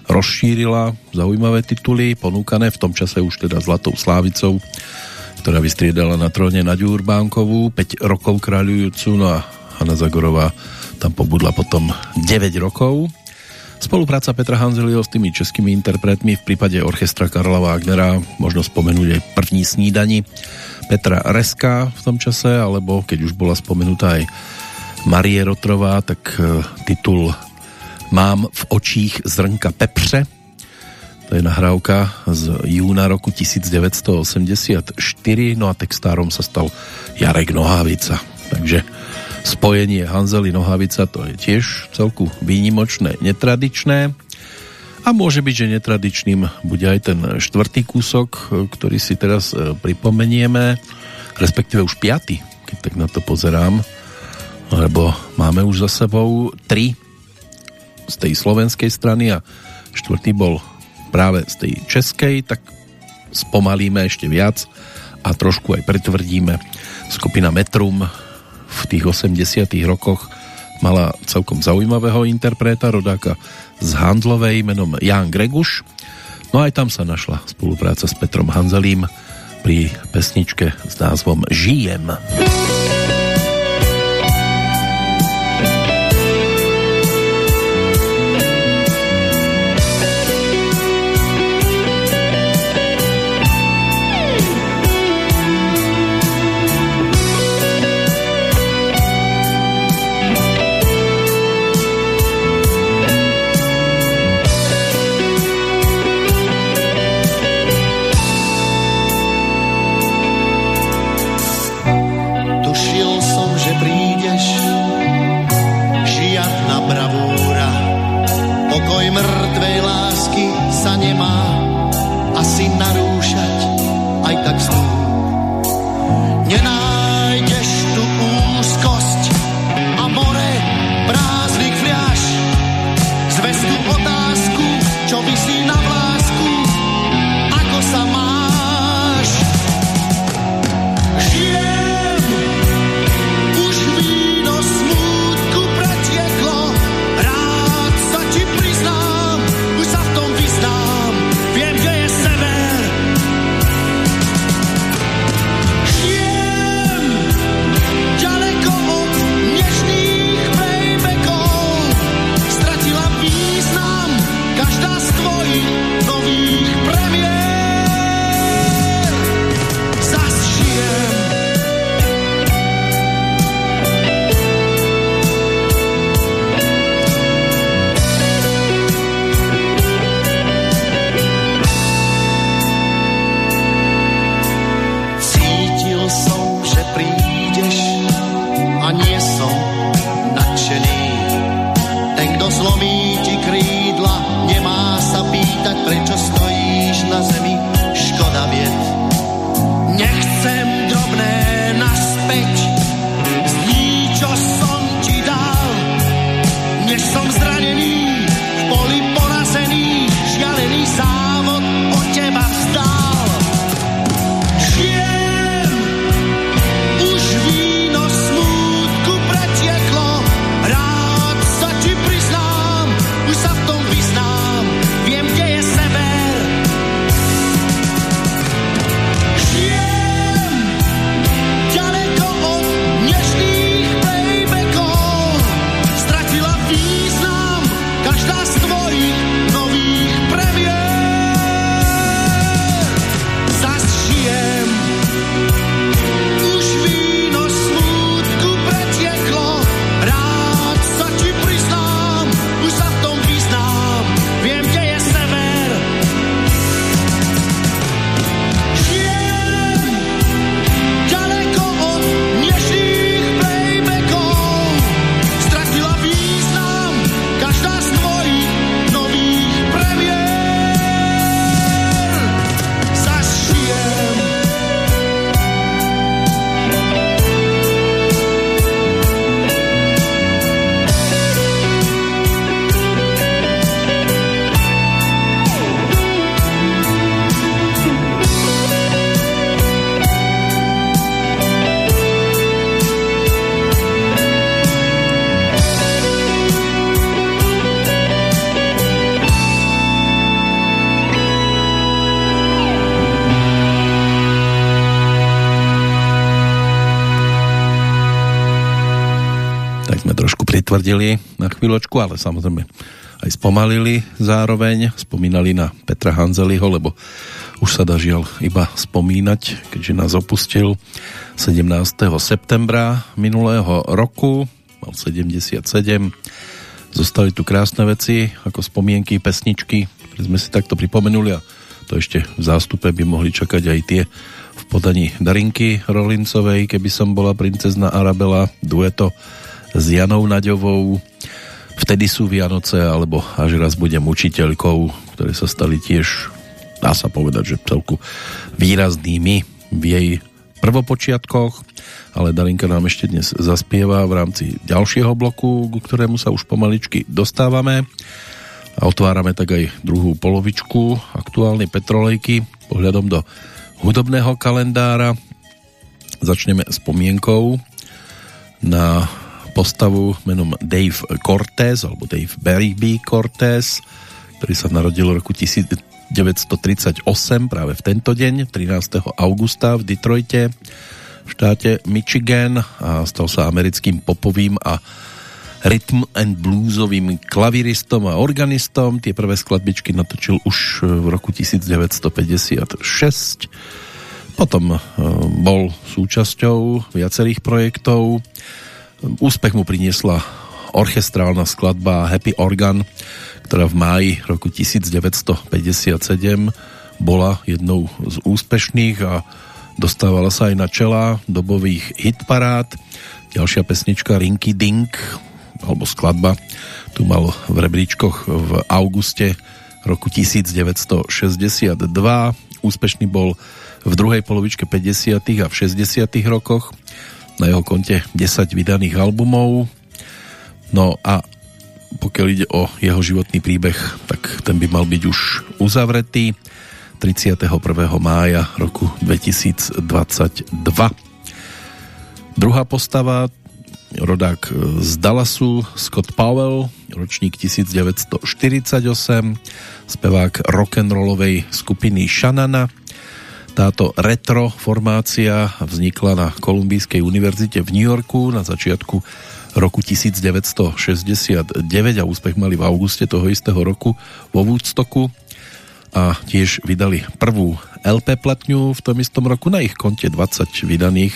rozšírila zaujímavé tituly ponúkané v tom čase už teda Zlatou Slávicou ktorá vystriedala na tróne Naďu Urbánkovú 5 rokov kráľujúcu no a Hanna Zagorová tam pobudla potom 9 rokov. Spolupráca Petra Hanzeliho s tými českými interpretmi v prípade orchestra Karla Wagnera možno spomenúť aj první snídani Petra Reska v tom čase, alebo keď už bola spomenutá aj Marie Rotrová, tak e, titul Mám v očích zrnka pepře. To je nahrávka z júna roku 1984 no a textárom sa stal Jarek Nohavica takže spojenie Hanzely Nohavica to je tiež celku výnimočné, netradičné a môže byť, že netradičným bude aj ten štvrtý kúsok, ktorý si teraz e, pripomenieme, respektíve už piaty, keď tak na to pozerám, lebo máme už za sebou tri z tej slovenskej strany a štvrtý bol práve z tej českej, tak spomalíme ešte viac a trošku aj pretvrdíme. Skupina Metrum v tých 80 rokoch mala celkom zaujímavého interpreta, rodáka z Handlovej menom Jan Greguš. No aj tam sa našla spolupráca s Petrom Hanzelím pri pesničke s názvom Žijem. Žijem. Pritvrdili na chvíľočku, ale samozrejme aj spomalili zároveň. Spomínali na Petra Hanzeliho, lebo už sa dá žiaľ iba spomínať, keďže nás opustil 17. septembra minulého roku, mal 77. Zostali tu krásne veci, ako spomienky, pesničky, ktoré sme si takto pripomenuli a to ešte v zástupe by mohli čakať aj tie v podaní Darinky Rolincovej, keby som bola princezna Arabela, dueto s Janou Naďovou, Vtedy sú Vianoce, alebo až raz budem učiteľkou, ktoré sa stali tiež, dá sa povedať, že celku výraznými v jej prvopočiatkoch, ale Darinka nám ešte dnes zaspieva v rámci ďalšieho bloku, ku ktorému sa už pomaličky dostávame. A otvárame tak aj druhú polovičku aktuálnej petrolejky pohľadom do hudobného kalendára. Začneme spomienkou na postavu menom Dave Cortez alebo Dave Barry Cortez, ktorý sa narodil v roku 1938 práve v tento deň, 13. augusta v Detroite v štáte Michigan a stal sa americkým popovým a rytm and bluesovým klaviristom a organistom. Tie prvé skladbičky natočil už v roku 1956. Potom eh, bol súčasťou viacerých projektov Úspech mu priniesla orchestrálna skladba Happy Organ, ktorá v máji roku 1957 bola jednou z úspešných a dostávala sa aj na čela dobových hitparád. Ďalšia pesnička Rinky Dink, alebo skladba, tu mal v rebríčkoch v auguste roku 1962. Úspešný bol v druhej polovičke 50. a v 60. rokoch na jeho konte 10 vydaných albumov. No a pokiaľ ide o jeho životný príbeh, tak ten by mal byť už uzavretý 31. mája roku 2022. Druhá postava, rodák z Dallasu, Scott Powell, ročník 1948, spevák rock'n'rollovej skupiny Shanana, táto retro formácia vznikla na Kolumbijskej univerzite v New Yorku na začiatku roku 1969 a úspech mali v auguste toho istého roku vo Woodstocku a tiež vydali prvú LP platňu v tom istom roku. Na ich konte 20 vydaných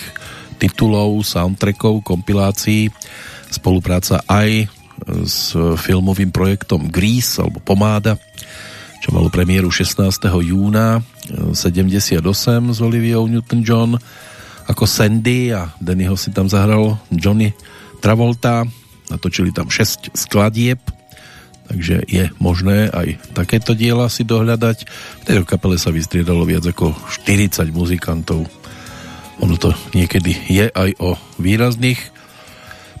titulov, soundtrackov, kompilácií, spolupráca aj s filmovým projektom Grease alebo Pomáda čo malo premiéru 16. júna 78 eh, s Oliviou Newton-John ako Sandy a Dannyho si tam zahral Johnny Travolta. Natočili tam 6 skladieb takže je možné aj takéto diela si dohľadať. V tejto kapele sa vystriedalo viac ako 40 muzikantov. Ono to niekedy je aj o výrazných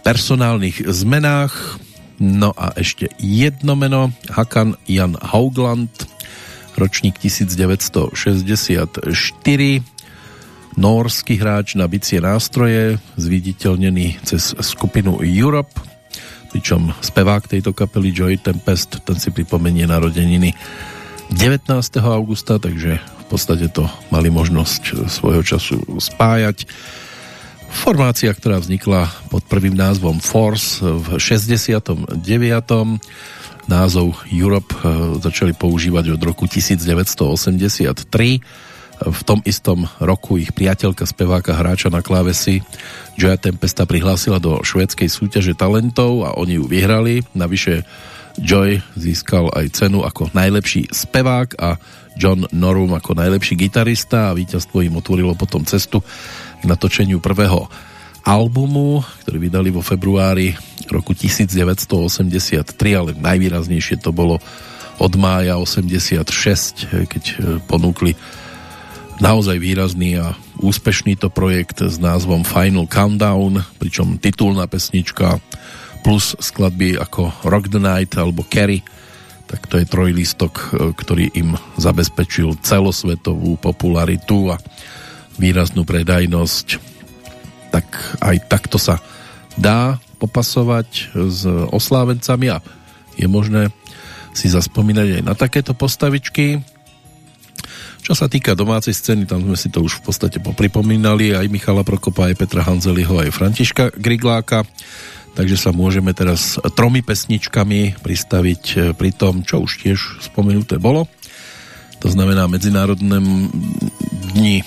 personálnych zmenách No a ešte jedno meno, Hakan Jan Haugland, ročník 1964, norský hráč na bicie nástroje, zviditeľnený cez skupinu Europe, pričom spevák tejto kapely Joy Tempest, ten si pripomenie narodeniny 19. augusta, takže v podstate to mali možnosť svojho času spájať Formácia, ktorá vznikla pod prvým názvom Force v 69. Názov Europe eh, začali používať od roku 1983. V tom istom roku ich priateľka, speváka, hráča na klávesi Joya Tempesta prihlásila do švédskej súťaže talentov a oni ju vyhrali. Navyše Joy získal aj cenu ako najlepší spevák a John Norum ako najlepší gitarista a víťazstvo im otvorilo potom cestu natočeniu prvého albumu, ktorý vydali vo februári roku 1983, ale najvýraznejšie to bolo od mája 86, keď e, ponúkli naozaj výrazný a úspešný to projekt s názvom Final Countdown, pričom titulná pesnička plus skladby ako Rock the Night alebo Carry, tak to je trojlistok, e, ktorý im zabezpečil celosvetovú popularitu a výraznú predajnosť, tak aj takto sa dá popasovať s oslávencami a je možné si zaspomínať aj na takéto postavičky. Čo sa týka domácej scény, tam sme si to už v podstate popripomínali, aj Michala Prokopa, aj Petra Hanzeliho, aj Františka Grigláka. takže sa môžeme teraz tromi pesničkami pristaviť pri tom, čo už tiež spomenuté bolo. To znamená Medzinárodné dni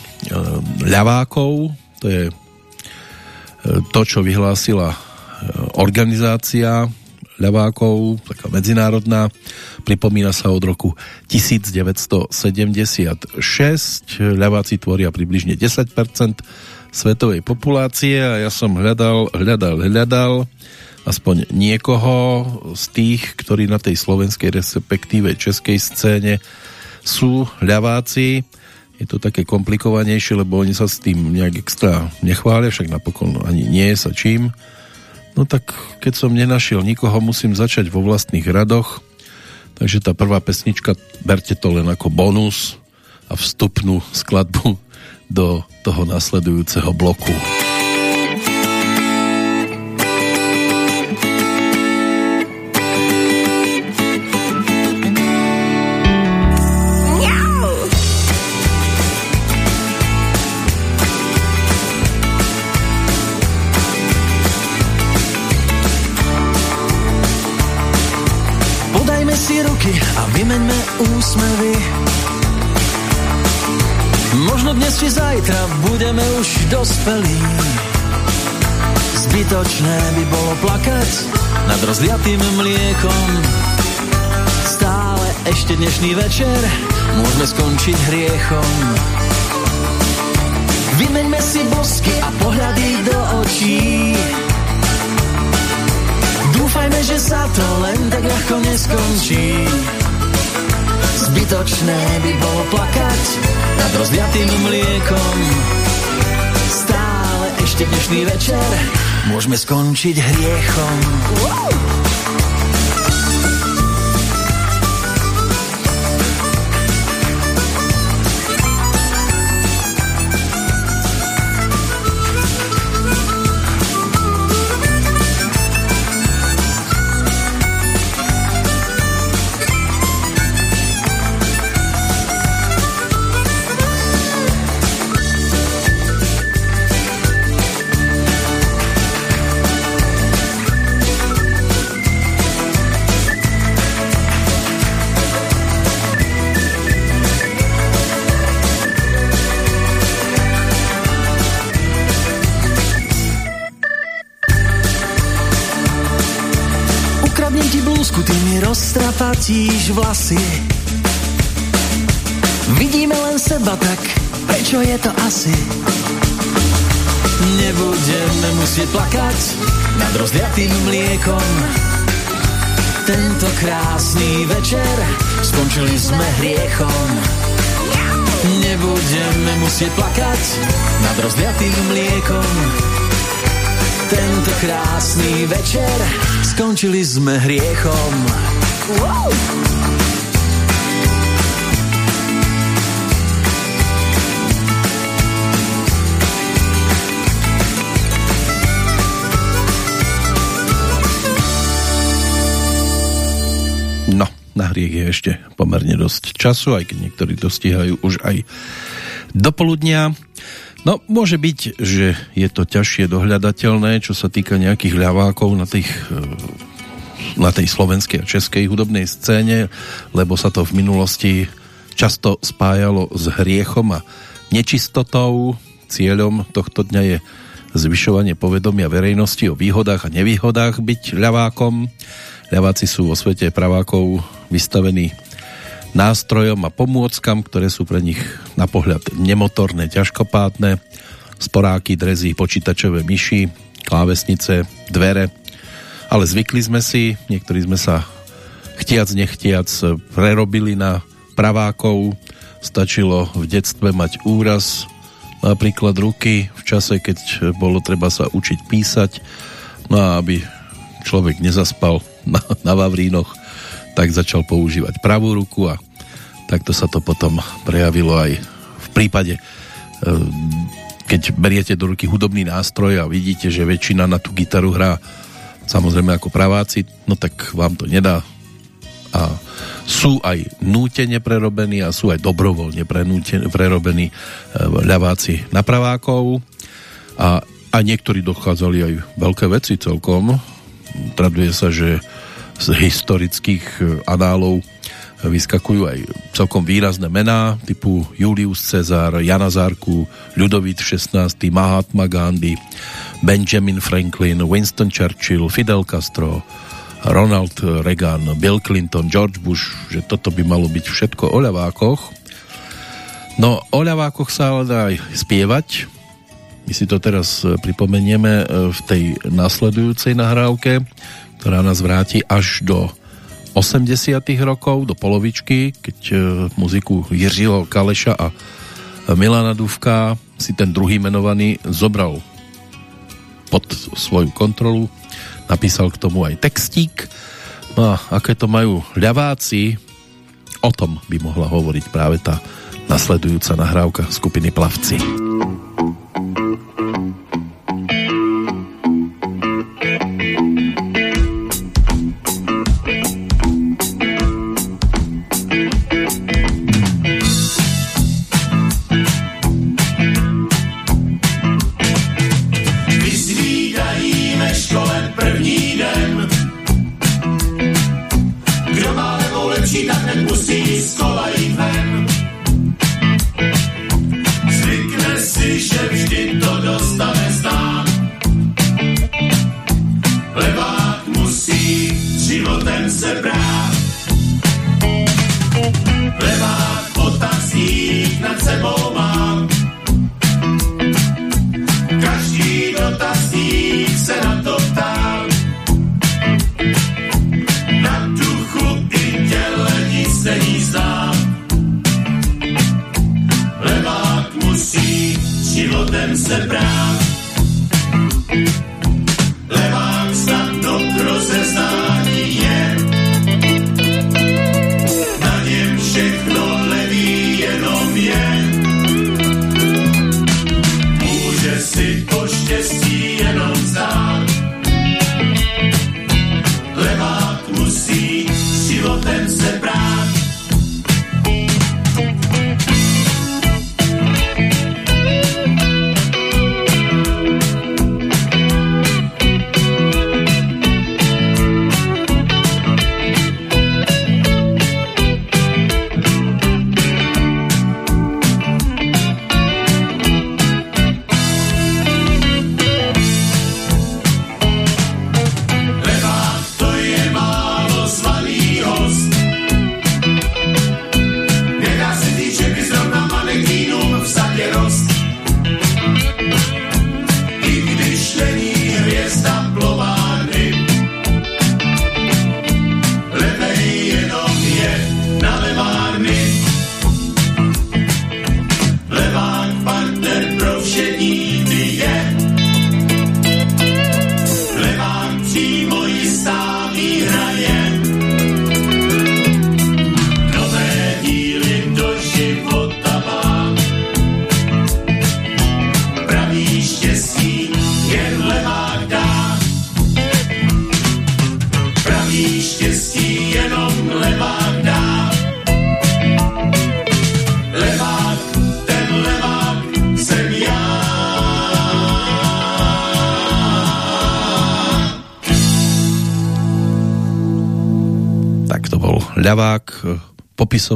ľavákov, to je e, to, čo vyhlásila organizácia ľavákov, taká medzinárodná, pripomína sa od roku 1976. Ľaváci tvoria približne 10% svetovej populácie a ja som hľadal, hľadal, hľadal aspoň niekoho z tých, ktorí na tej slovenskej respektíve českej scéne sú ľaváci. Je to také komplikovanejšie, lebo oni sa s tým nejak extra nechvália, však napokon ani nie je sa čím. No tak keď som nenašiel nikoho, musím začať vo vlastných radoch Takže tá prvá pesnička, berte to len ako bonus a vstupnú skladbu do toho nasledujúceho bloku. Zajtra budeme už dospelí. Zbytočné by bolo plakať nad rozliatým mliekom. Stále ešte dnešný večer môžeme skončiť hriechom. Vymeňme si bosky a pohľady do očí. Dúfajme, že sa to len tak ľahko neskončí. Zbytočné by bolo plakať nad rozliatým mliekom. Stále ešte dnešný večer môžeme skončiť hriechom. Wow! Roztrapatíš vlasy. Vidíme len seba, tak prečo je to asi? Nebudeme musieť plakať nad rozliatým mliekom. Tento krásny večer skončili sme hriechom. Nebudeme musieť plakať nad rozliatým mliekom. Tento krásny večer skončili sme hriechom. No, na hriech je ešte pomerne dosť času, aj keď niektorí dostihajú už aj do poludnia. No, môže byť, že je to ťažšie dohľadateľné, čo sa týka nejakých ľavákov na tých na tej slovenskej a českej hudobnej scéne, lebo sa to v minulosti často spájalo s hriechom a nečistotou. Cieľom tohto dňa je zvyšovanie povedomia verejnosti o výhodách a nevýhodách byť ľavákom. Ľaváci sú vo svete pravákov vystavení nástrojom a pomôckam, ktoré sú pre nich na pohľad nemotorné, ťažkopádne, sporáky, drezy, počítačové myši, klávesnice, dvere, ale zvykli sme si, niektorí sme sa chtiac nechtiac prerobili na pravákov, stačilo v detstve mať úraz, napríklad ruky v čase, keď bolo treba sa učiť písať, no a aby človek nezaspal na, na Vavrínoch, tak začal používať pravú ruku a takto sa to potom prejavilo aj v prípade e, keď beriete do ruky hudobný nástroj a vidíte, že väčšina na tú gitaru hrá samozrejme ako praváci, no tak vám to nedá. A sú aj nútene prerobení a sú aj dobrovoľne prerobení e, ľaváci na pravákov. A, a niektorí dochádzali aj veľké veci celkom. Traduje sa, že z historických análov vyskakujú aj celkom výrazné mená typu Julius Cezar, Jana Zárku, Ľudovít XVI, Mahatma Gandhi, Benjamin Franklin, Winston Churchill, Fidel Castro, Ronald Reagan, Bill Clinton, George Bush, že toto by malo byť všetko o ľavákoch. No, o ľavákoch sa ale dá aj spievať. My si to teraz pripomenieme v tej nasledujúcej nahrávke, ktorá nás vráti až do 80 rokov, do polovičky, keď e, muziku Jiřího Kaleša a Milana Duvka si ten druhý menovaný zobral pod svoju kontrolu, napísal k tomu aj textík. No a aké to majú ľaváci, o tom by mohla hovoriť práve tá nasledujúca nahrávka skupiny Plavci. ľavák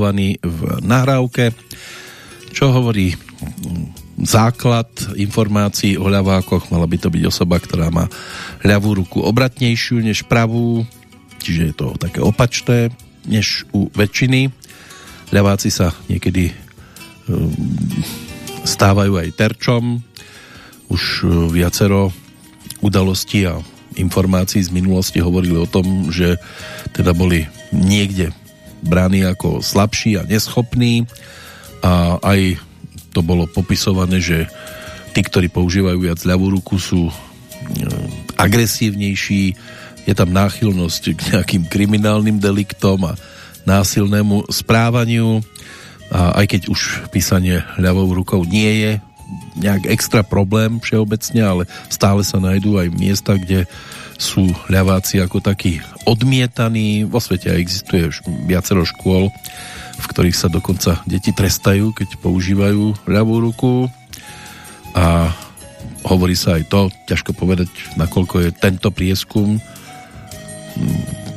popisovaný v nahrávke, čo hovorí základ informácií o ľavákoch. Mala by to byť osoba, ktorá má ľavú ruku obratnejšiu než pravú, čiže je to také opačné než u väčšiny. Ľaváci sa niekedy eh, stávajú aj terčom. Už eh, viacero udalostí a informácií z minulosti hovorili o tom, že teda boli niekde braný ako slabší a neschopný. A aj to bolo popisované, že tí, ktorí používajú viac ľavú ruku sú e, agresívnejší, je tam náchylnosť k nejakým kriminálnym deliktom a násilnému správaniu. A aj keď už písanie ľavou rukou nie je nejak extra problém všeobecne, ale stále sa nájdú aj miesta, kde sú ľaváci ako takí odmietaní. Vo svete existuje viacero škôl, v ktorých sa dokonca deti trestajú, keď používajú ľavú ruku. A hovorí sa aj to, ťažko povedať, nakoľko je tento prieskum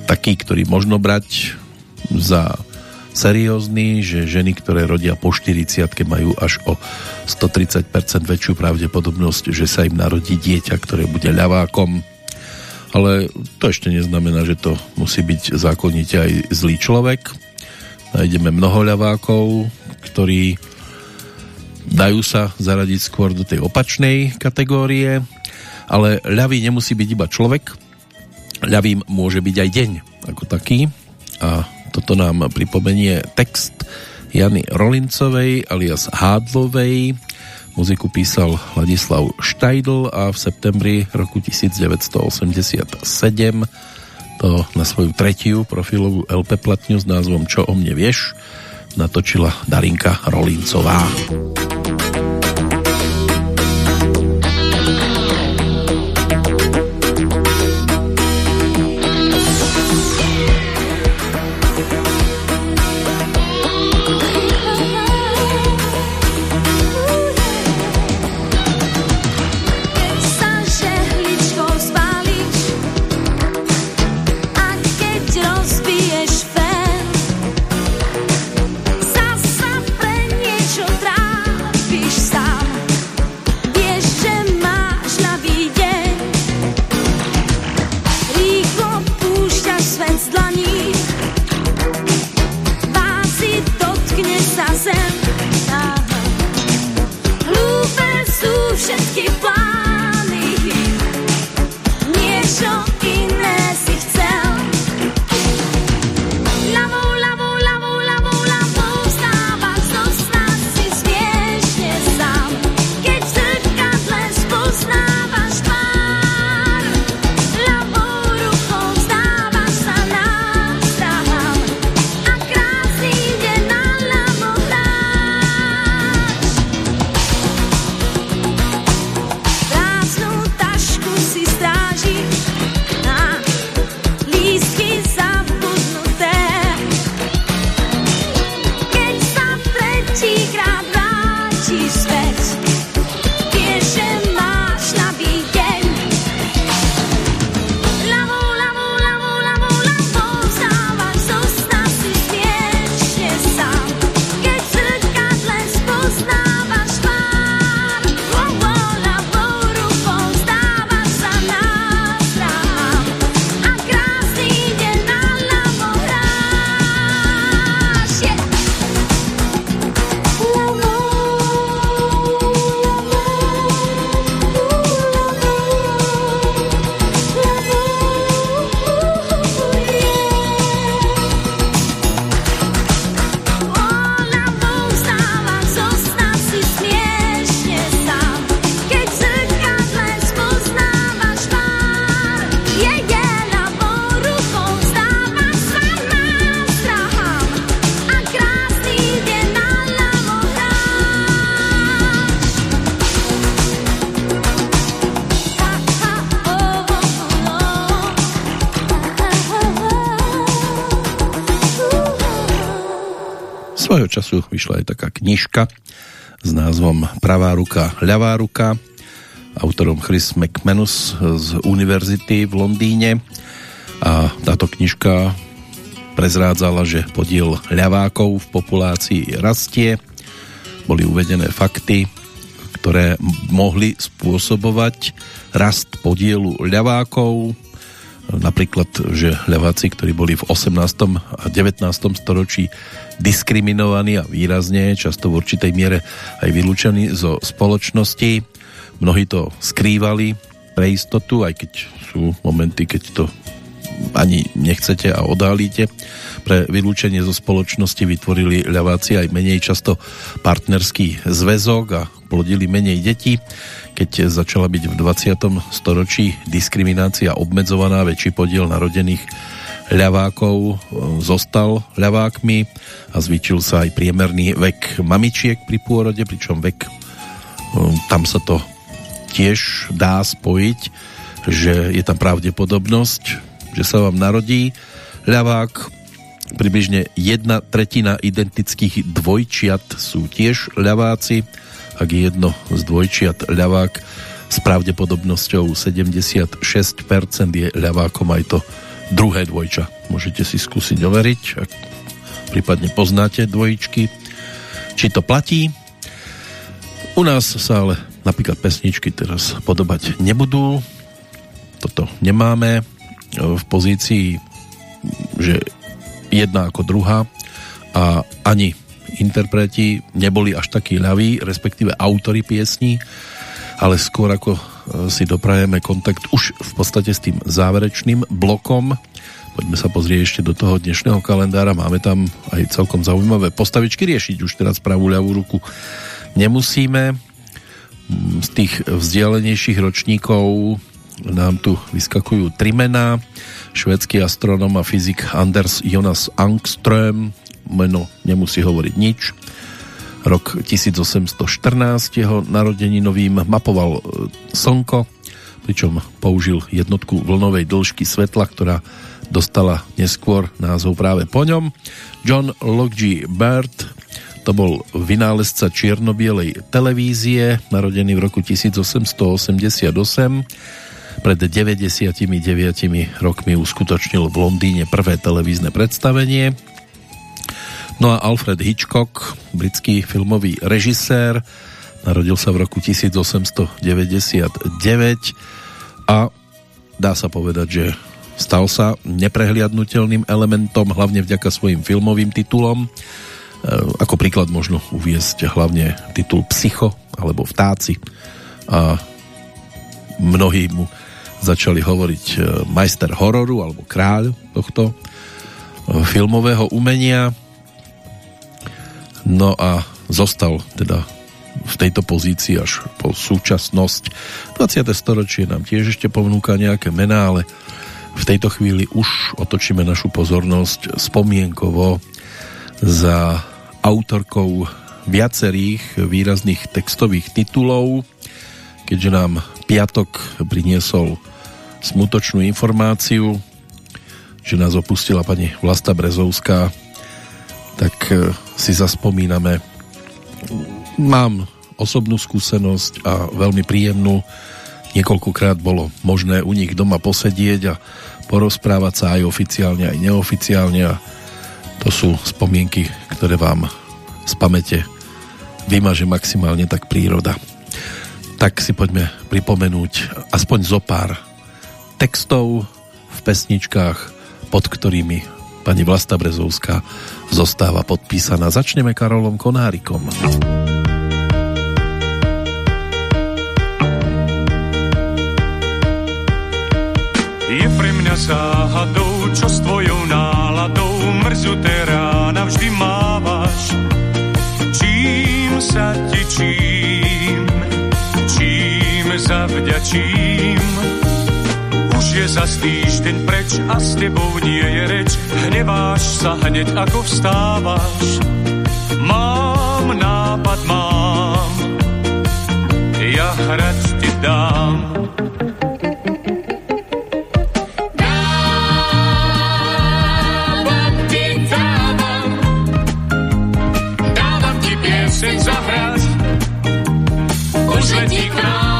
taký, ktorý možno brať za seriózny, že ženy, ktoré rodia po 40 majú až o 130% väčšiu pravdepodobnosť, že sa im narodí dieťa, ktoré bude ľavákom. Ale to ešte neznamená, že to musí byť zákonite aj zlý človek. Nájdeme mnoho ľavákov, ktorí dajú sa zaradiť skôr do tej opačnej kategórie, ale ľavý nemusí byť iba človek, ľavým môže byť aj deň ako taký a toto nám pripomenie text Jany Rolincovej alias Hádlovej. Muziku písal Ladislav Štajdl a v septembri roku 1987 to na svoju tretiu profilovú LP platňu s názvom Čo o mne vieš natočila Darinka Rolincová. Vyšla aj taká knižka s názvom Pravá ruka, ľavá ruka. Autorom Chris McManus z univerzity v Londýne. A táto knižka prezrádzala, že podiel ľavákov v populácii rastie. Boli uvedené fakty, ktoré mohli spôsobovať rast podielu ľavákov, napríklad, že ľaváci, ktorí boli v 18. a 19. storočí diskriminovaní a výrazne, často v určitej miere aj vylúčení zo spoločnosti. Mnohí to skrývali pre istotu, aj keď sú momenty, keď to ani nechcete a odálite. Pre vylúčenie zo spoločnosti vytvorili ľaváci aj menej často partnerský zväzok a plodili menej detí. Keď začala byť v 20. storočí diskriminácia obmedzovaná, väčší podiel narodených ľavákov e, zostal ľavákmi a zvýčil sa aj priemerný vek mamičiek pri pôrode, pričom vek e, tam sa to tiež dá spojiť, že je tam pravdepodobnosť, že sa vám narodí ľavák, približne jedna tretina identických dvojčiat sú tiež ľaváci, ak je jedno z dvojčiat ľavák s pravdepodobnosťou 76% je ľavákom aj to druhé dvojča. Môžete si skúsiť overiť, ak prípadne poznáte dvojičky, či to platí. U nás sa ale napríklad pesničky teraz podobať nebudú. Toto nemáme v pozícii, že jedna ako druhá a ani interpreti neboli až takí ľaví, respektíve autory piesní, ale skôr ako e, si doprajeme kontakt už v podstate s tým záverečným blokom. Poďme sa pozrieť ešte do toho dnešného kalendára. Máme tam aj celkom zaujímavé postavičky riešiť už teraz pravú ľavú ruku. Nemusíme. Mm, z tých vzdialenejších ročníkov nám tu vyskakujú tri mená. Švedský astronom a fyzik Anders Jonas Angström, meno nemusí hovoriť nič. Rok 1814 jeho narodeninovým mapoval e, Slnko, pričom použil jednotku vlnovej dĺžky svetla, ktorá dostala neskôr názov práve po ňom. John Logie Baird, to bol vynálezca čiernobielej televízie, narodený v roku 1888. Pred 99 rokmi uskutočnil v Londýne prvé televízne predstavenie No a Alfred Hitchcock, britský filmový režisér, narodil sa v roku 1899 a dá sa povedať, že stal sa neprehliadnutelným elementom, hlavne vďaka svojim filmovým titulom. E, ako príklad možno uviesť hlavne titul Psycho alebo Vtáci a mnohí mu začali hovoriť e, majster hororu alebo kráľ tohto e, filmového umenia No a zostal teda v tejto pozícii až po súčasnosť. 20. storočie nám tiež ešte ponúka nejaké mená, ale v tejto chvíli už otočíme našu pozornosť spomienkovo za autorkou viacerých výrazných textových titulov, keďže nám piatok priniesol smutočnú informáciu, že nás opustila pani Vlasta Brezovská, tak e, si zaspomíname. Mám osobnú skúsenosť a veľmi príjemnú. Niekoľkokrát bolo možné u nich doma posedieť a porozprávať sa aj oficiálne, aj neoficiálne a to sú spomienky, ktoré vám z pamäte vymaže maximálne tak príroda. Tak si poďme pripomenúť aspoň zo pár textov v pesničkách, pod ktorými pani Vlasta Brezovská zostáva podpísaná. Začneme Karolom Konárikom. Je pre mňa záhadou, čo s tvojou náladou mrzuté rána vždy mávaš. Čím sa ti čím, čím zavďačím, že za týždeň preč a s tebou nie je reč. Hneváš sa hneď ako vstávaš. Mám nápad, mám, ja hrať ti dám. Dávam ti, dávam, dávam ti pieseň zahrať. Už letí k nám.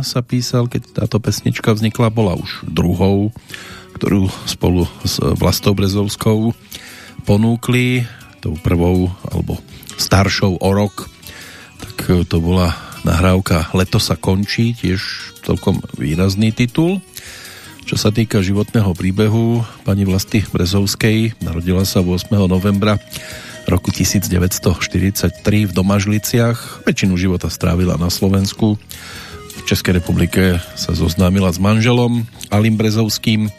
Sa písal, keď táto pesnička vznikla, bola už druhou, ktorú spolu s Vlastou Brezovskou ponúkli, tou prvou alebo staršou o rok, tak to bola nahrávka Leto sa končí, tiež celkom výrazný titul. Čo sa týka životného príbehu pani Vlasty Brezovskej, narodila sa 8. novembra roku 1943 v Domažliciach. Väčšinu života strávila na Slovensku. V Českej republike sa zoznámila s manželom Alim Brezovským,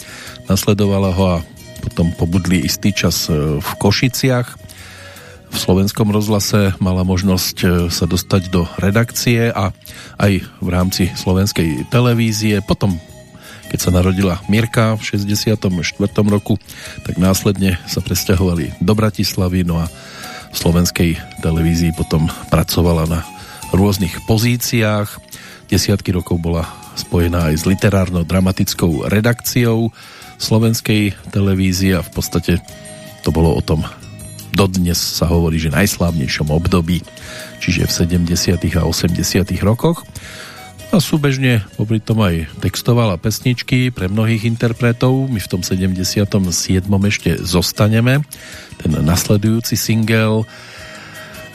nasledovala ho a potom pobudli istý čas e, v Košiciach. V slovenskom rozhlase mala možnosť e, sa dostať do redakcie a aj v rámci slovenskej televízie. Potom keď sa narodila Mirka v 64. roku, tak následne sa presťahovali do Bratislavy, no a v slovenskej televízii potom pracovala na rôznych pozíciách. Desiatky rokov bola spojená aj s literárno-dramatickou redakciou slovenskej televízie a v podstate to bolo o tom dodnes sa hovorí, že najslávnejšom období, čiže v 70. a 80. rokoch. A súbežne popri tom aj textovala pesničky pre mnohých interpretov. My v tom 77. ešte zostaneme. Ten nasledujúci single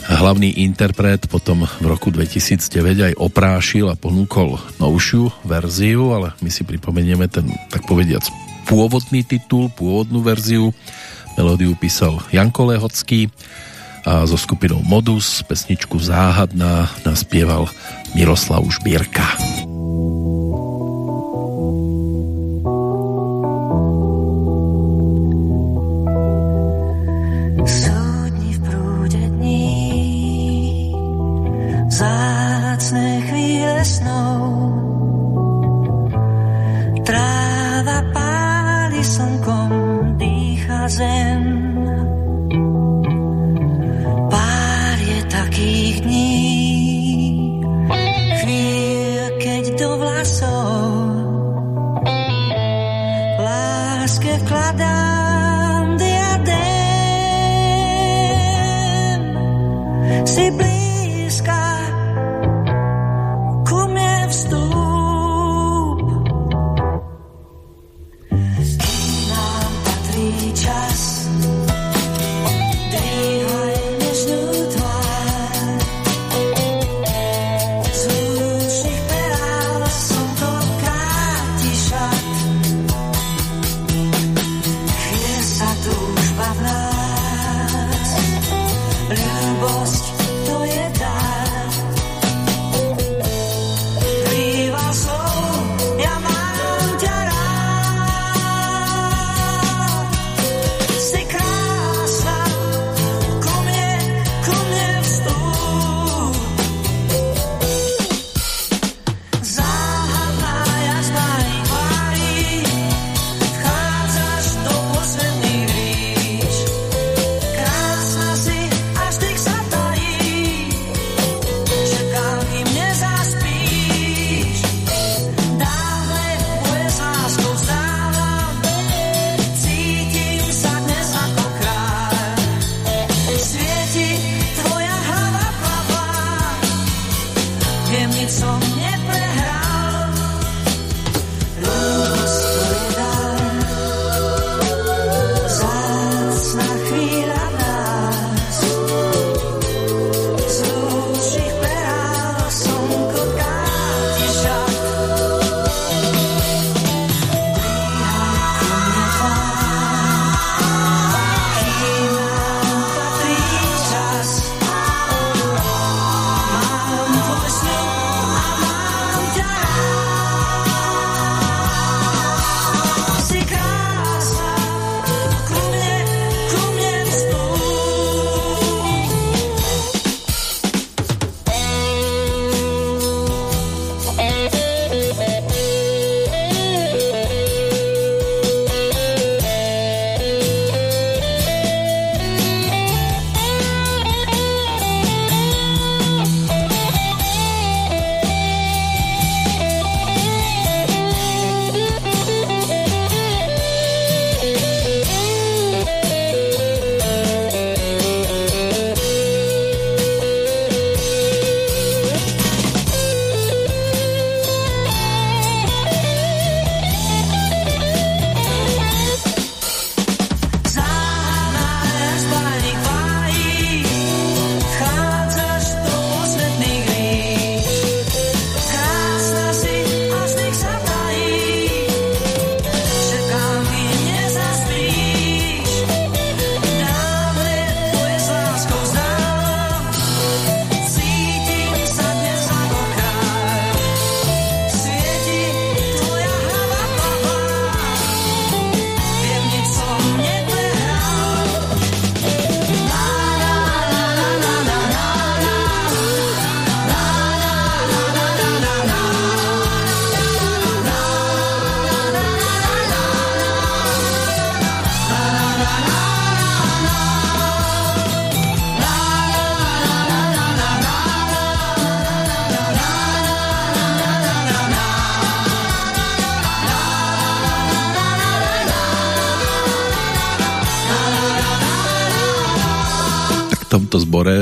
hlavný interpret potom v roku 2009 aj oprášil a ponúkol novšiu verziu, ale my si pripomenieme ten, tak povediac, pôvodný titul, pôvodnú verziu. Melódiu písal Janko Lehocký a so skupinou Modus pesničku Záhadná naspieval Miroslav Žbírka.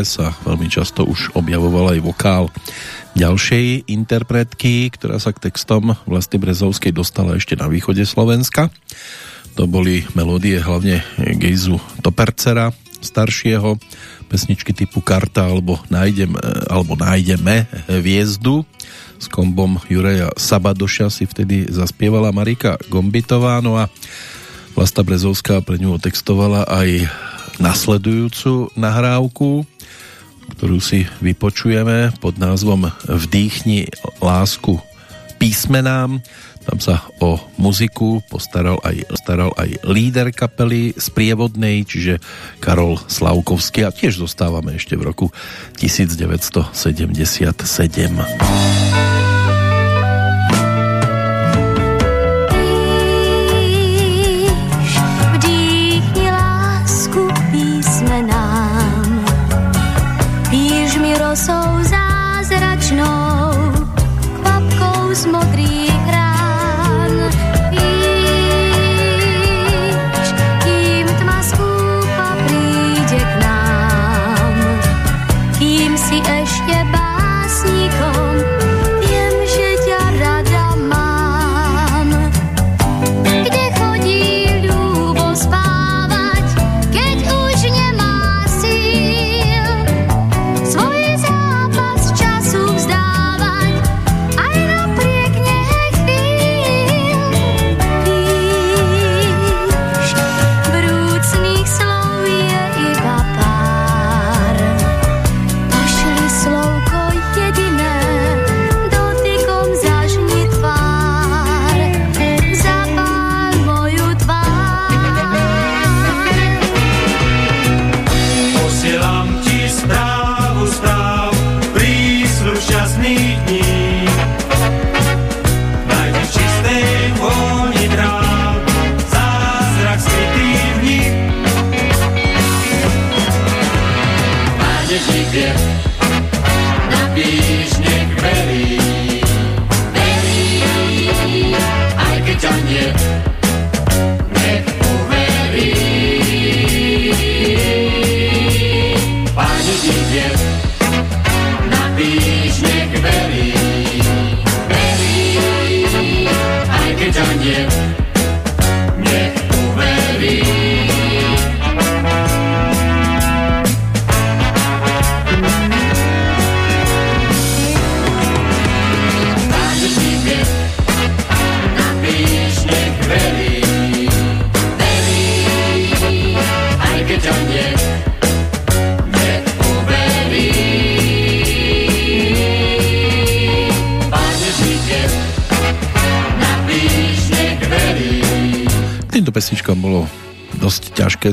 Zbore sa veľmi často už objavoval aj vokál ďalšej interpretky, ktorá sa k textom Vlasty Brezovskej dostala ešte na východe Slovenska. To boli melódie hlavne Gejzu Topercera, staršieho, pesničky typu Karta alebo, nájdem, alebo Nájdeme hviezdu. S kombom Jureja Sabadoša si vtedy zaspievala Marika Gombitová, no a Vlasta Brezovská pre ňu otextovala aj nasledujúcu nahrávku, ktorú si vypočujeme pod názvom Vdýchni lásku písmenám. Tam sa o muziku postaral aj, staral aj líder kapely sprievodnej, čiže Karol Slavkovský a tiež zostávame ešte v roku 1977.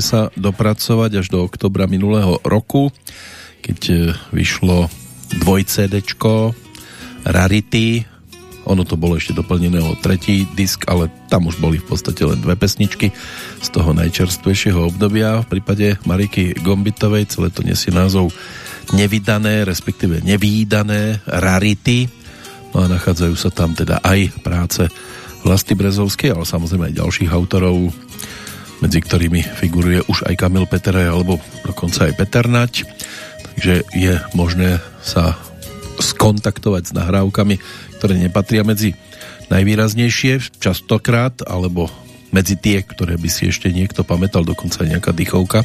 sa dopracovať až do oktobra minulého roku, keď e, vyšlo dvoj CD Rarity, ono to bolo ešte doplnené o tretí disk, ale tam už boli v podstate len dve pesničky z toho najčerstvejšieho obdobia. V prípade Mariky Gombitovej celé to nesie názov nevydané, respektíve nevýdané Rarity. No a nachádzajú sa tam teda aj práce Vlasty Brezovskej, ale samozrejme aj ďalších autorov, medzi ktorými figuruje už aj Kamil Petere alebo dokonca aj Peter Nať. Takže je možné sa skontaktovať s nahrávkami, ktoré nepatria medzi najvýraznejšie častokrát, alebo medzi tie, ktoré by si ešte niekto pamätal, dokonca aj nejaká dychovka.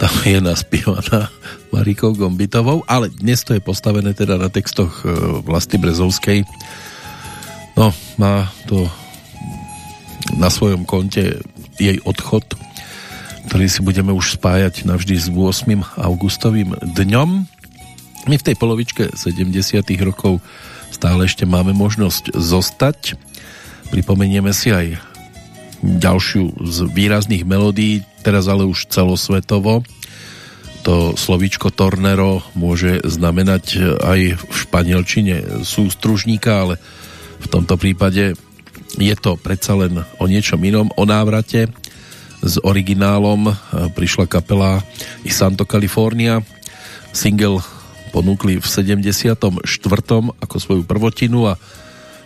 Tam je naspievaná Marikou Gombitovou, ale dnes to je postavené teda na textoch e, Vlasty Brezovskej. No, má to na svojom konte jej odchod, ktorý si budeme už spájať navždy s 8. augustovým dňom. My v tej polovičke 70. rokov stále ešte máme možnosť zostať. Pripomenieme si aj ďalšiu z výrazných melódií, teraz ale už celosvetovo. To slovíčko Tornero môže znamenať aj v španielčine sústružníka, ale v tomto prípade je to predsa len o niečom inom, o návrate s originálom prišla kapela i Santo California single ponúkli v 74. ako svoju prvotinu a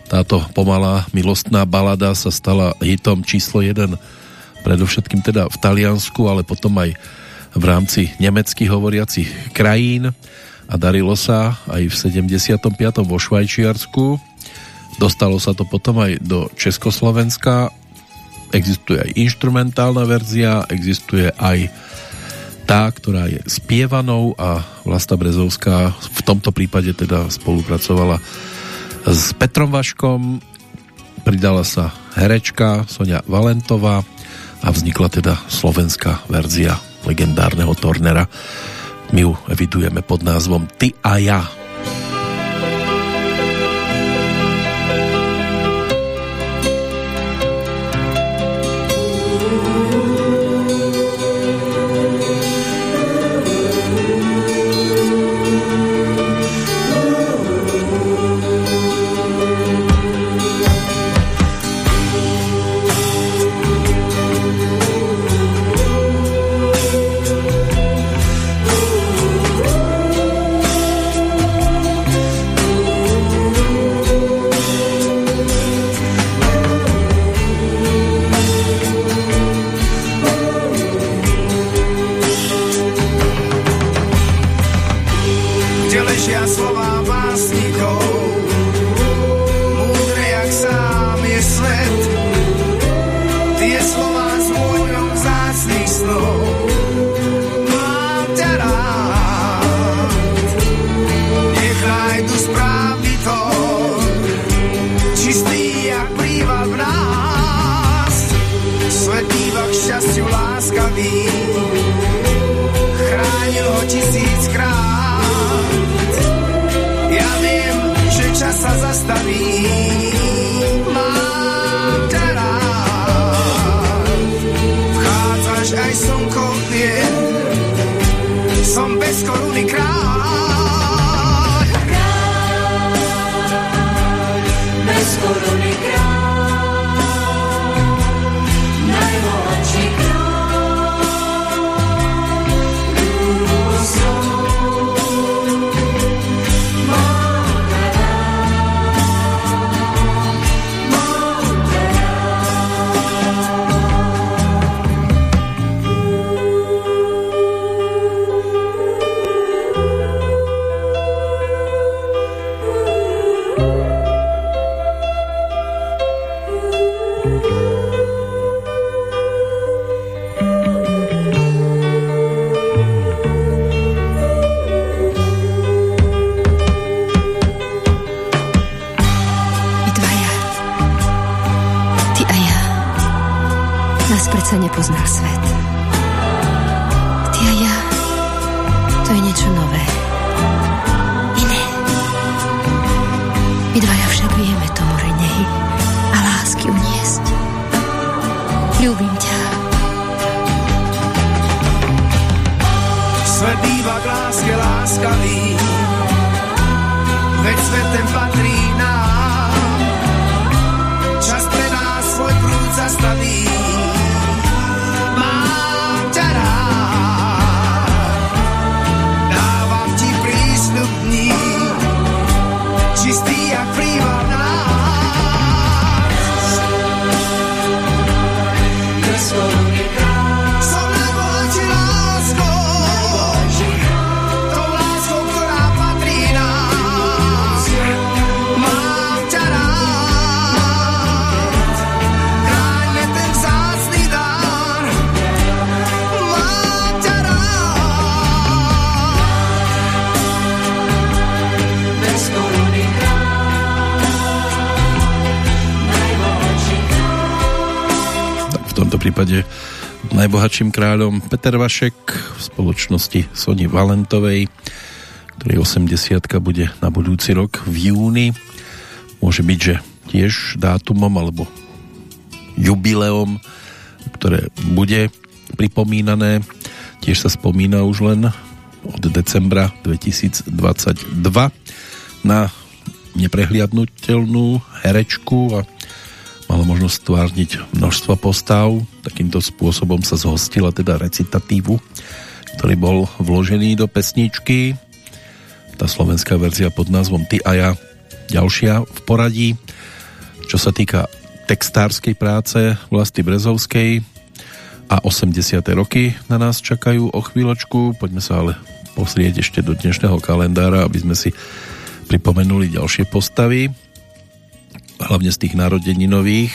táto pomalá milostná balada sa stala hitom číslo 1 predovšetkým teda v Taliansku, ale potom aj v rámci nemeckých hovoriacich krajín a darilo sa aj v 75. vo Švajčiarsku. Dostalo sa to potom aj do Československa. Existuje aj instrumentálna verzia, existuje aj tá, ktorá je spievanou a Vlasta Brezovská v tomto prípade teda spolupracovala s Petrom Vaškom pridala sa herečka Sonia Valentová a vznikla teda slovenská verzia legendárneho Tornera. My ju evidujeme pod názvom Ty a ja. Najbohatším kráľom Peter Vašek v spoločnosti Soni Valentovej, ktorej 80 bude na budúci rok v júni. Môže byť, že tiež dátumom alebo jubileom, ktoré bude pripomínané. Tiež sa spomína už len od decembra 2022 na neprehliadnutelnú herečku a mala možnosť stvárniť množstvo postav. Takýmto spôsobom sa zhostila teda recitatívu, ktorý bol vložený do pesničky. Tá slovenská verzia pod názvom Ty a ja ďalšia v poradí. Čo sa týka textárskej práce Vlasty Brezovskej, a 80. roky na nás čakajú o chvíľočku. Poďme sa ale posrieť ešte do dnešného kalendára, aby sme si pripomenuli ďalšie postavy, hlavne z tých narodeninových.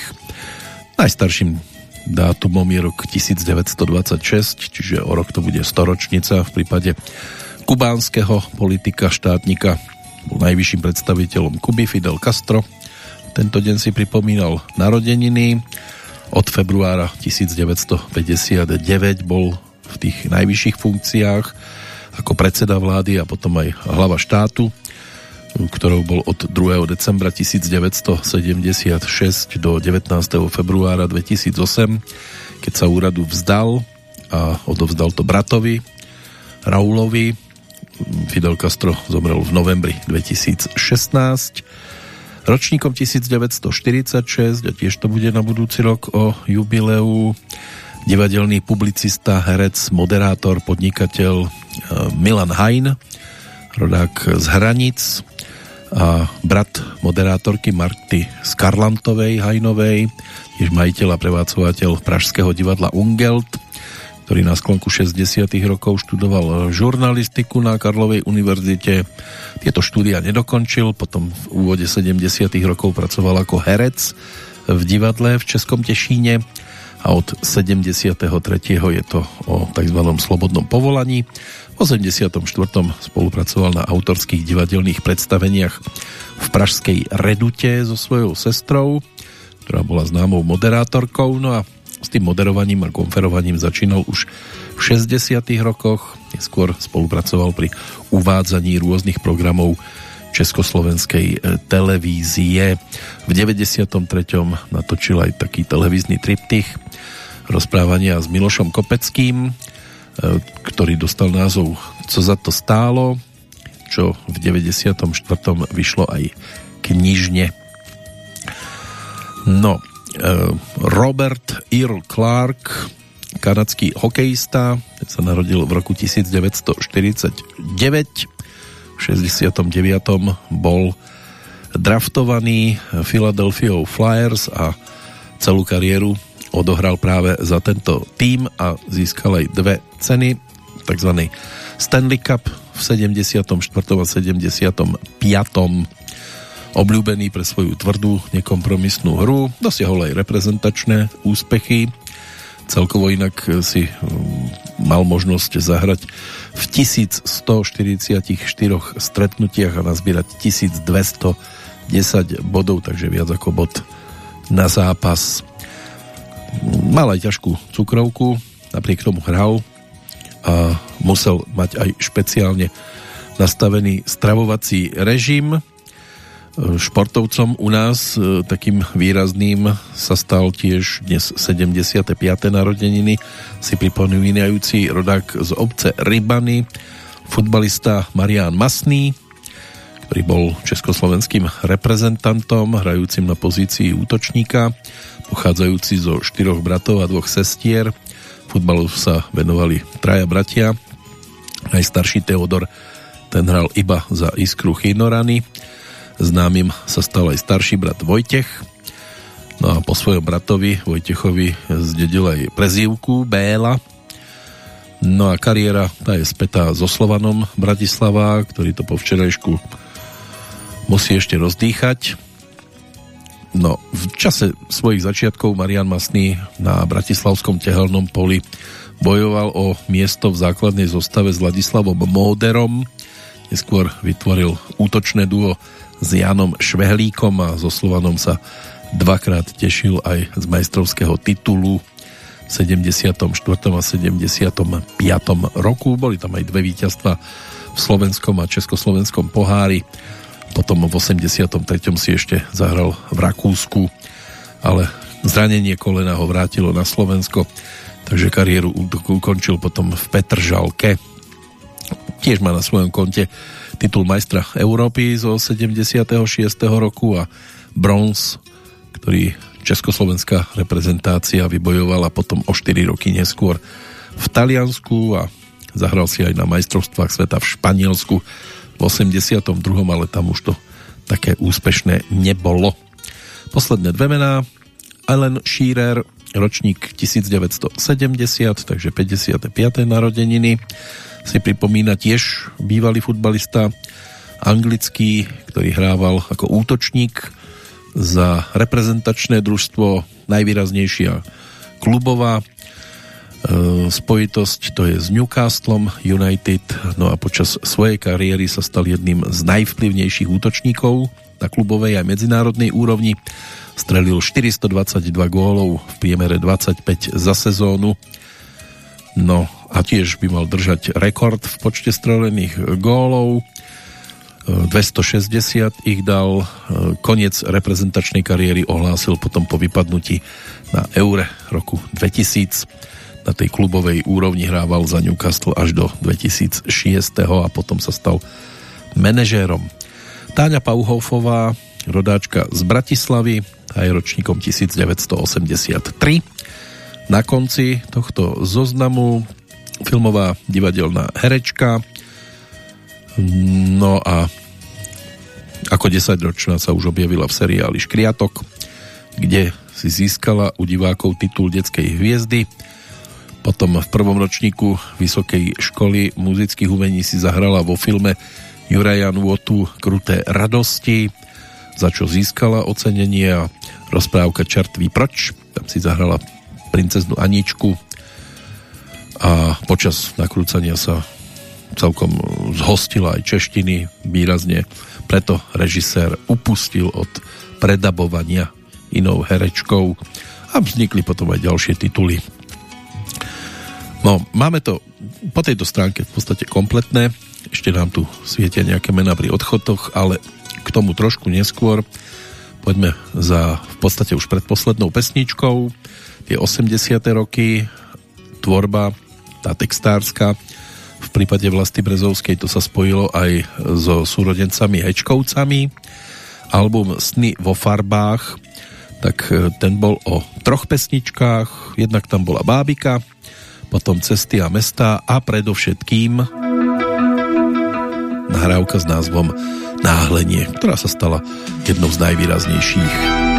Najstarším dátumom je rok 1926, čiže o rok to bude storočnica v prípade kubánskeho politika, štátnika, bol najvyšším predstaviteľom Kuby Fidel Castro. Tento deň si pripomínal narodeniny. Od februára 1959 bol v tých najvyšších funkciách ako predseda vlády a potom aj hlava štátu ktorou bol od 2. decembra 1976 do 19. februára 2008, keď sa úradu vzdal a odovzdal to bratovi Raulovi. Fidel Castro zomrel v novembri 2016. Ročníkom 1946, a tiež to bude na budúci rok o jubileu, divadelný publicista, herec, moderátor, podnikateľ eh, Milan Hain, rodák z Hranic, a brat moderátorky Marty Skarlantovej Hajnovej, tiež majiteľ a prevádzkovateľ Pražského divadla Ungelt, ktorý na sklonku 60. rokov študoval žurnalistiku na Karlovej univerzite. Tieto štúdia nedokončil, potom v úvode 70. rokov pracoval ako herec v divadle v Českom Tešíne a od 73. je to o tzv. slobodnom povolaní. 84. spolupracoval na autorských divadelných predstaveniach v pražskej Redute so svojou sestrou, ktorá bola známou moderátorkou, no a s tým moderovaním a konferovaním začínal už v 60. rokoch, neskôr spolupracoval pri uvádzaní rôznych programov československej e, televízie. V 93. natočil aj taký televízny triptych rozprávania s Milošom Kopeckým, ktorý dostal názov Co za to stálo, čo v 94. vyšlo aj knižne. No, e, Robert Earl Clark, kanadský hokejista, sa narodil v roku 1949. V 69. bol draftovaný Philadelphia Flyers a celú kariéru odohral práve za tento tým a získal aj dve ceny, tzv. Stanley Cup v 74. a 75. Obľúbený pre svoju tvrdú, nekompromisnú hru, dosiahol aj reprezentačné úspechy. Celkovo inak si mm, mal možnosť zahrať v 1144 stretnutiach a nazbierať 1210 bodov, takže viac ako bod na zápas mal aj ťažkú cukrovku, napriek tomu hral a musel mať aj špeciálne nastavený stravovací režim. Športovcom u nás e, takým výrazným sa stal tiež dnes 75. narodeniny si pripomínajúci rodák z obce Rybany, futbalista Marián Masný, ktorý bol československým reprezentantom, hrajúcim na pozícii útočníka pochádzajúci zo štyroch bratov a dvoch sestier. Futbalu sa venovali traja bratia. Najstarší Teodor ten hral iba za Iskru Chinorany. Známym sa stal aj starší brat Vojtech. No a po svojom bratovi Vojtechovi zdedil aj prezývku Béla. No a kariéra tá je spätá so Slovanom Bratislava, ktorý to po včerajšku musí ešte rozdýchať No, v čase svojich začiatkov Marian Masný na Bratislavskom tehelnom poli bojoval o miesto v základnej zostave s Ladislavom Móderom. Neskôr vytvoril útočné duo s Janom Švehlíkom a so Slovanom sa dvakrát tešil aj z majstrovského titulu v 74. a 75. roku. Boli tam aj dve víťazstva v slovenskom a československom pohári potom v 83. si ešte zahral v Rakúsku, ale zranenie kolena ho vrátilo na Slovensko, takže kariéru ukončil potom v Petržalke. Tiež má na svojom konte titul majstra Európy zo 76. roku a bronz, ktorý československá reprezentácia vybojovala potom o 4 roky neskôr v Taliansku a zahral si aj na majstrovstvách sveta v Španielsku v 82. ale tam už to také úspešné nebolo. Posledné dve mená. Alan Shearer, ročník 1970, takže 55. narodeniny si pripomína tiež bývalý futbalista anglický, ktorý hrával ako útočník za reprezentačné družstvo najvýraznejšia klubová spojitosť to je s Newcastlom United no a počas svojej kariéry sa stal jedným z najvplyvnejších útočníkov na klubovej aj medzinárodnej úrovni. Strelil 422 gólov v priemere 25 za sezónu. No a tiež by mal držať rekord v počte strelených gólov. 260 ich dal. Koniec reprezentačnej kariéry ohlásil potom po vypadnutí na Eure roku 2000. Na tej klubovej úrovni hrával za Newcastle až do 2006. a potom sa stal manažérom Táňa Pauhofová, rodáčka z Bratislavy, aj ročníkom 1983. Na konci tohto zoznamu filmová divadelná herečka, no a ako 10-ročná sa už objavila v seriáli Škriatok, kde si získala u divákov titul detskej hviezdy. Potom v prvom ročníku Vysokej školy muzických umení si zahrala vo filme Juraja Nôtu Kruté radosti, za čo získala ocenenie a rozprávka Čertví proč, tam si zahrala princeznu Aničku a počas nakrúcania sa celkom zhostila aj češtiny výrazne, preto režisér upustil od predabovania inou herečkou a vznikli potom aj ďalšie tituly. No, máme to po tejto stránke v podstate kompletné ešte nám tu svietia nejaké mená pri odchodoch, ale k tomu trošku neskôr. Poďme za v podstate už predposlednou pesničkou. Tie 80. roky, tvorba, tá textárska, v prípade Vlasty Brezovskej to sa spojilo aj so súrodencami Hečkovcami. Album Sny vo farbách, tak e, ten bol o troch pesničkách, jednak tam bola Bábika, potom Cesty a mesta a predovšetkým nahrávka s názvom Náhlenie, ktorá sa stala jednou z najvýraznejších.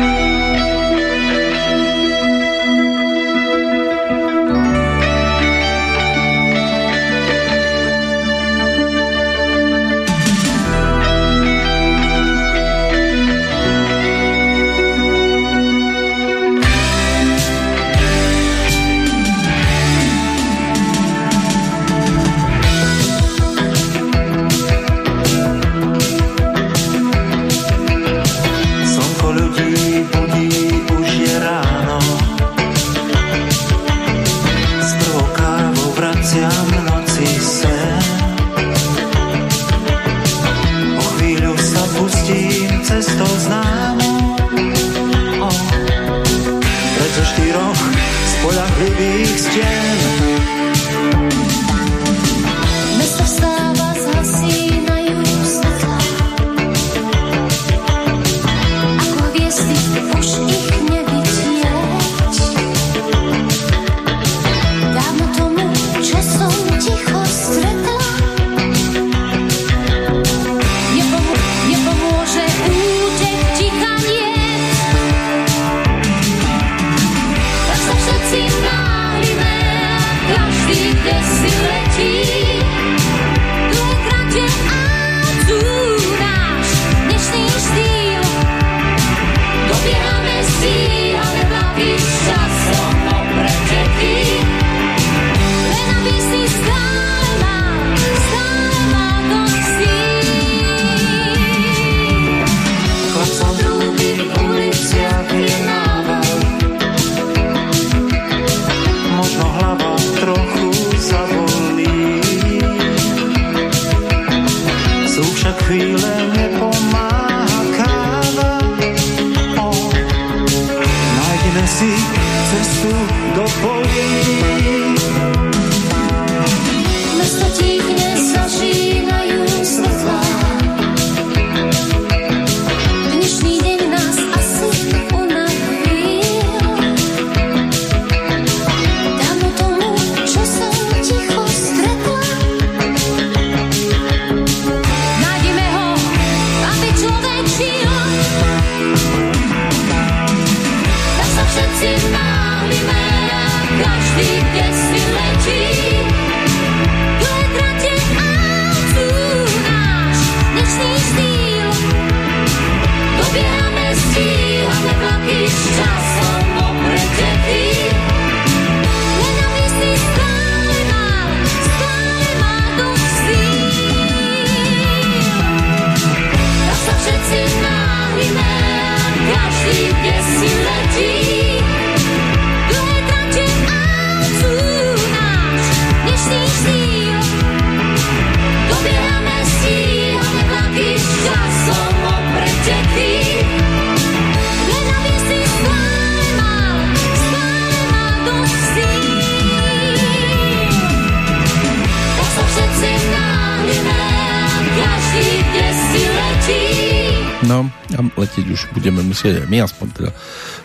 Aj my aspoň teda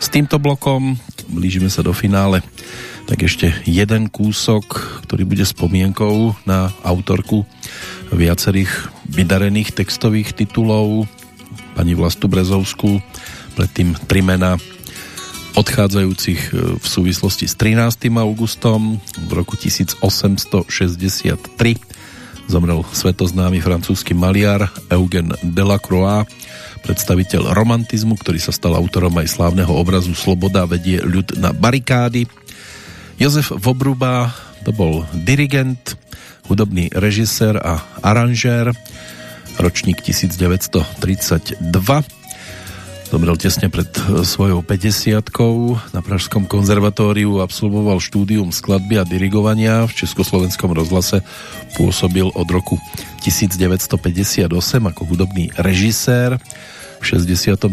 s týmto blokom. Blížime sa do finále. Tak ešte jeden kúsok, ktorý bude spomienkou na autorku viacerých vydarených textových titulov pani Vlastu Brezovskú predtým tri mená odchádzajúcich e, v súvislosti s 13. augustom v roku 1863 zomrel svetoznámy francúzsky maliar Eugen Delacroix, predstaviteľ romantizmu, ktorý sa stal autorom aj slávneho obrazu Sloboda vedie ľud na barikády. Jozef Vobruba to bol dirigent, hudobný režisér a aranžér, ročník 1932 Zomrel tesne pred e, svojou 50 na Pražskom konzervatóriu, absolvoval štúdium skladby a dirigovania v Československom rozhlase, pôsobil od roku 1958 ako hudobný režisér. V 63.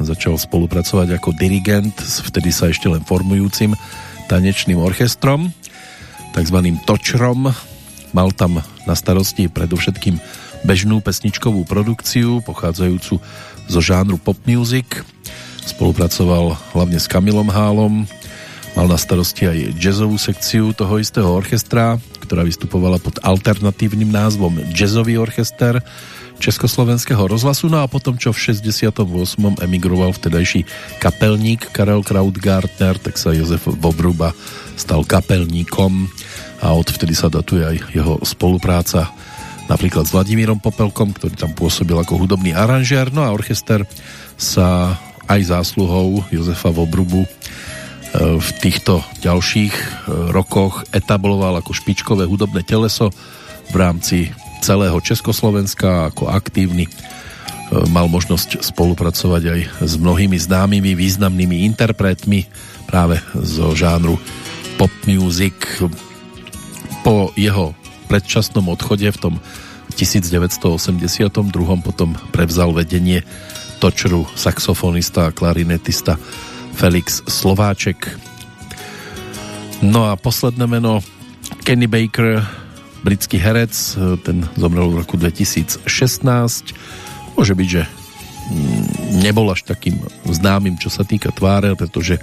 začal spolupracovať ako dirigent s vtedy sa ešte len formujúcim tanečným orchestrom, takzvaným točrom. Mal tam na starosti predovšetkým bežnú pesničkovú produkciu, pochádzajúcu zo žánru pop music. Spolupracoval hlavne s Kamilom Hálom, mal na starosti aj jazzovú sekciu toho istého orchestra, ktorá vystupovala pod alternatívnym názvom Jazzový orchester Československého rozhlasu, no a potom, čo v 68. emigroval vtedajší kapelník Karel Krautgartner, tak sa Jozef Vobruba stal kapelníkom a odvtedy sa datuje aj jeho spolupráca napríklad s Vladimírom Popelkom, ktorý tam pôsobil ako hudobný aranžér, no a orchester sa aj zásluhou Jozefa Vobrubu e, v týchto ďalších e, rokoch etabloval ako špičkové hudobné teleso v rámci celého Československa ako aktívny e, mal možnosť spolupracovať aj s mnohými známymi významnými interpretmi práve zo žánru pop music po jeho predčasnom odchode v tom 1982 potom prevzal vedenie točru saxofonista a klarinetista Felix Slováček. No a posledné meno Kenny Baker, britský herec, ten zomrel v roku 2016. Môže byť, že mm, nebol až takým známym, čo sa týka tváre, pretože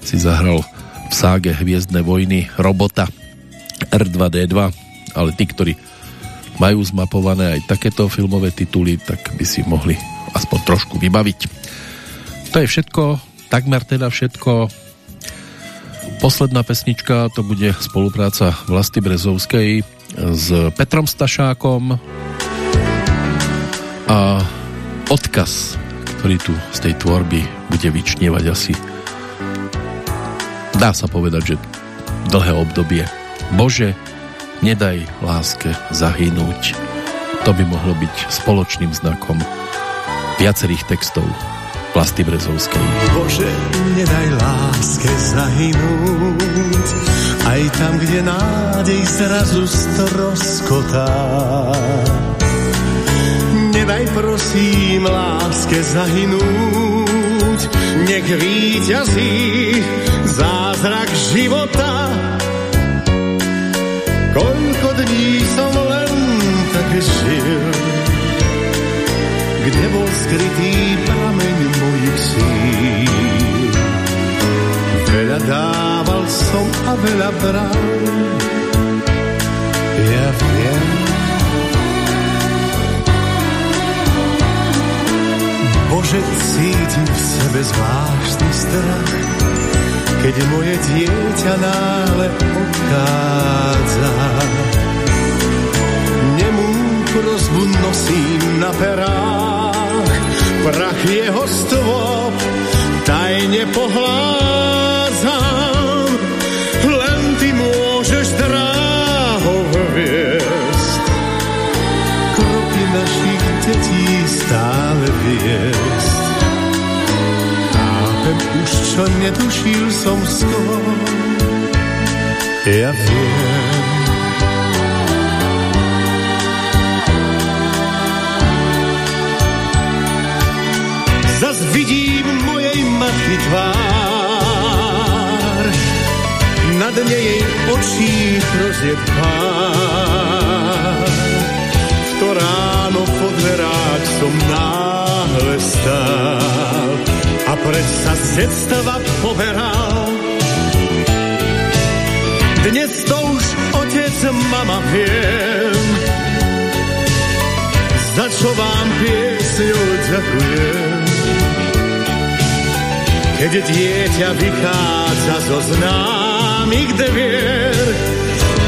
si zahral v ságe Hviezdne vojny robota R2D2, ale tí, ktorí majú zmapované aj takéto filmové tituly, tak by si mohli aspoň trošku vybaviť. To je všetko, takmer teda všetko. Posledná pesnička to bude spolupráca Vlasty Brezovskej s Petrom Stašákom a odkaz, ktorý tu z tej tvorby bude vyčnievať asi dá sa povedať, že dlhé obdobie. Bože, Nedaj láske zahynúť. To by mohlo byť spoločným znakom viacerých textov Plasty Brezovskej. Bože, nedaj láske zahynúť, aj tam, kde nádej zrazu stroskotá. Nedaj prosím láske zahynúť, nech víťazí zázrak života Koľko dní som len tak žil, kde bol skrytý prameň mojich síl. Veľa dával som a veľa bral, ja viem. Bože, cítim v sebe zvláštny strach, keď moje dieťa náhle odchádza. Nemú prozbu nosím na perách, prach jeho stôp tajne pohládzam. Viesť, kroky našich detí stále viesť už čo netušil som skôr. Ja viem. Zas vidím mojej matky tvár, dne jej očí rozjed pár. To ráno po dverách som náhle z detstva poberal. Dnes to už otec, mama viem, za čo vám piesňou ďakujem. Keď dieťa vychádza zo známych devier,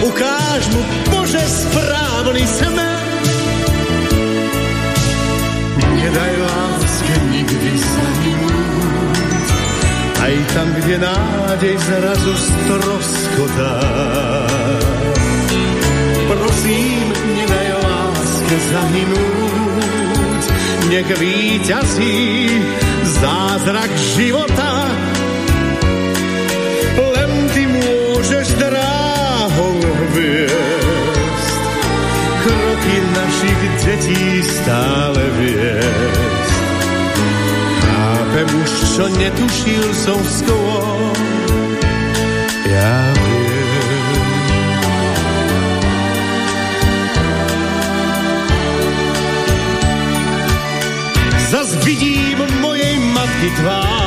ukáž mu Bože správny smer. Nedaj láske nikdy zanimúť, aj tam, kde nádej zrazu stroskotá. Prosím, nedaj láske zahynúť, nech víťazí zázrak života. Detí stále viesť. Chápem už, čo netušil som skôr, ja viem. Zas vidím mojej matky tvár,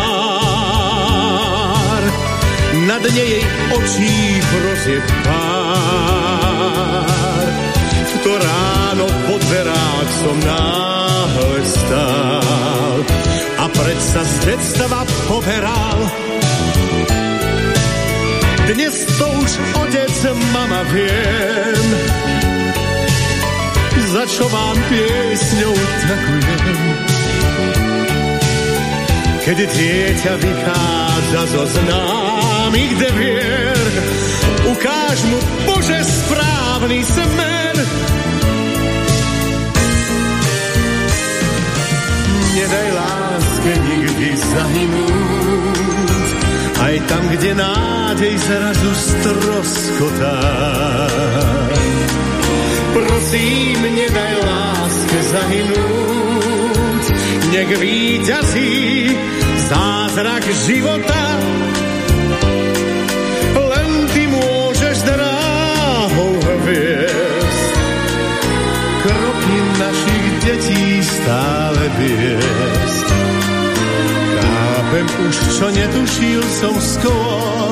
na dne jej očí prozie pár. Po dverách som náhle stál a predsa z detstva poveral. Dnes to už otec, mama viem, za čo vám piesňou ďakujem. Keď dieťa vychádza zo známych devier, ukáž mu Bože správny smer. Láske nikdy zahynúť, aj tam, kde nádej zrazu stroskotá. Prosím, nedaj láske zahynúť, nech víťazí zázrak života. Len ty môžeš dráhou viesť, kroky našich detí stále viesť. Chápem už, čo netušil som skôr,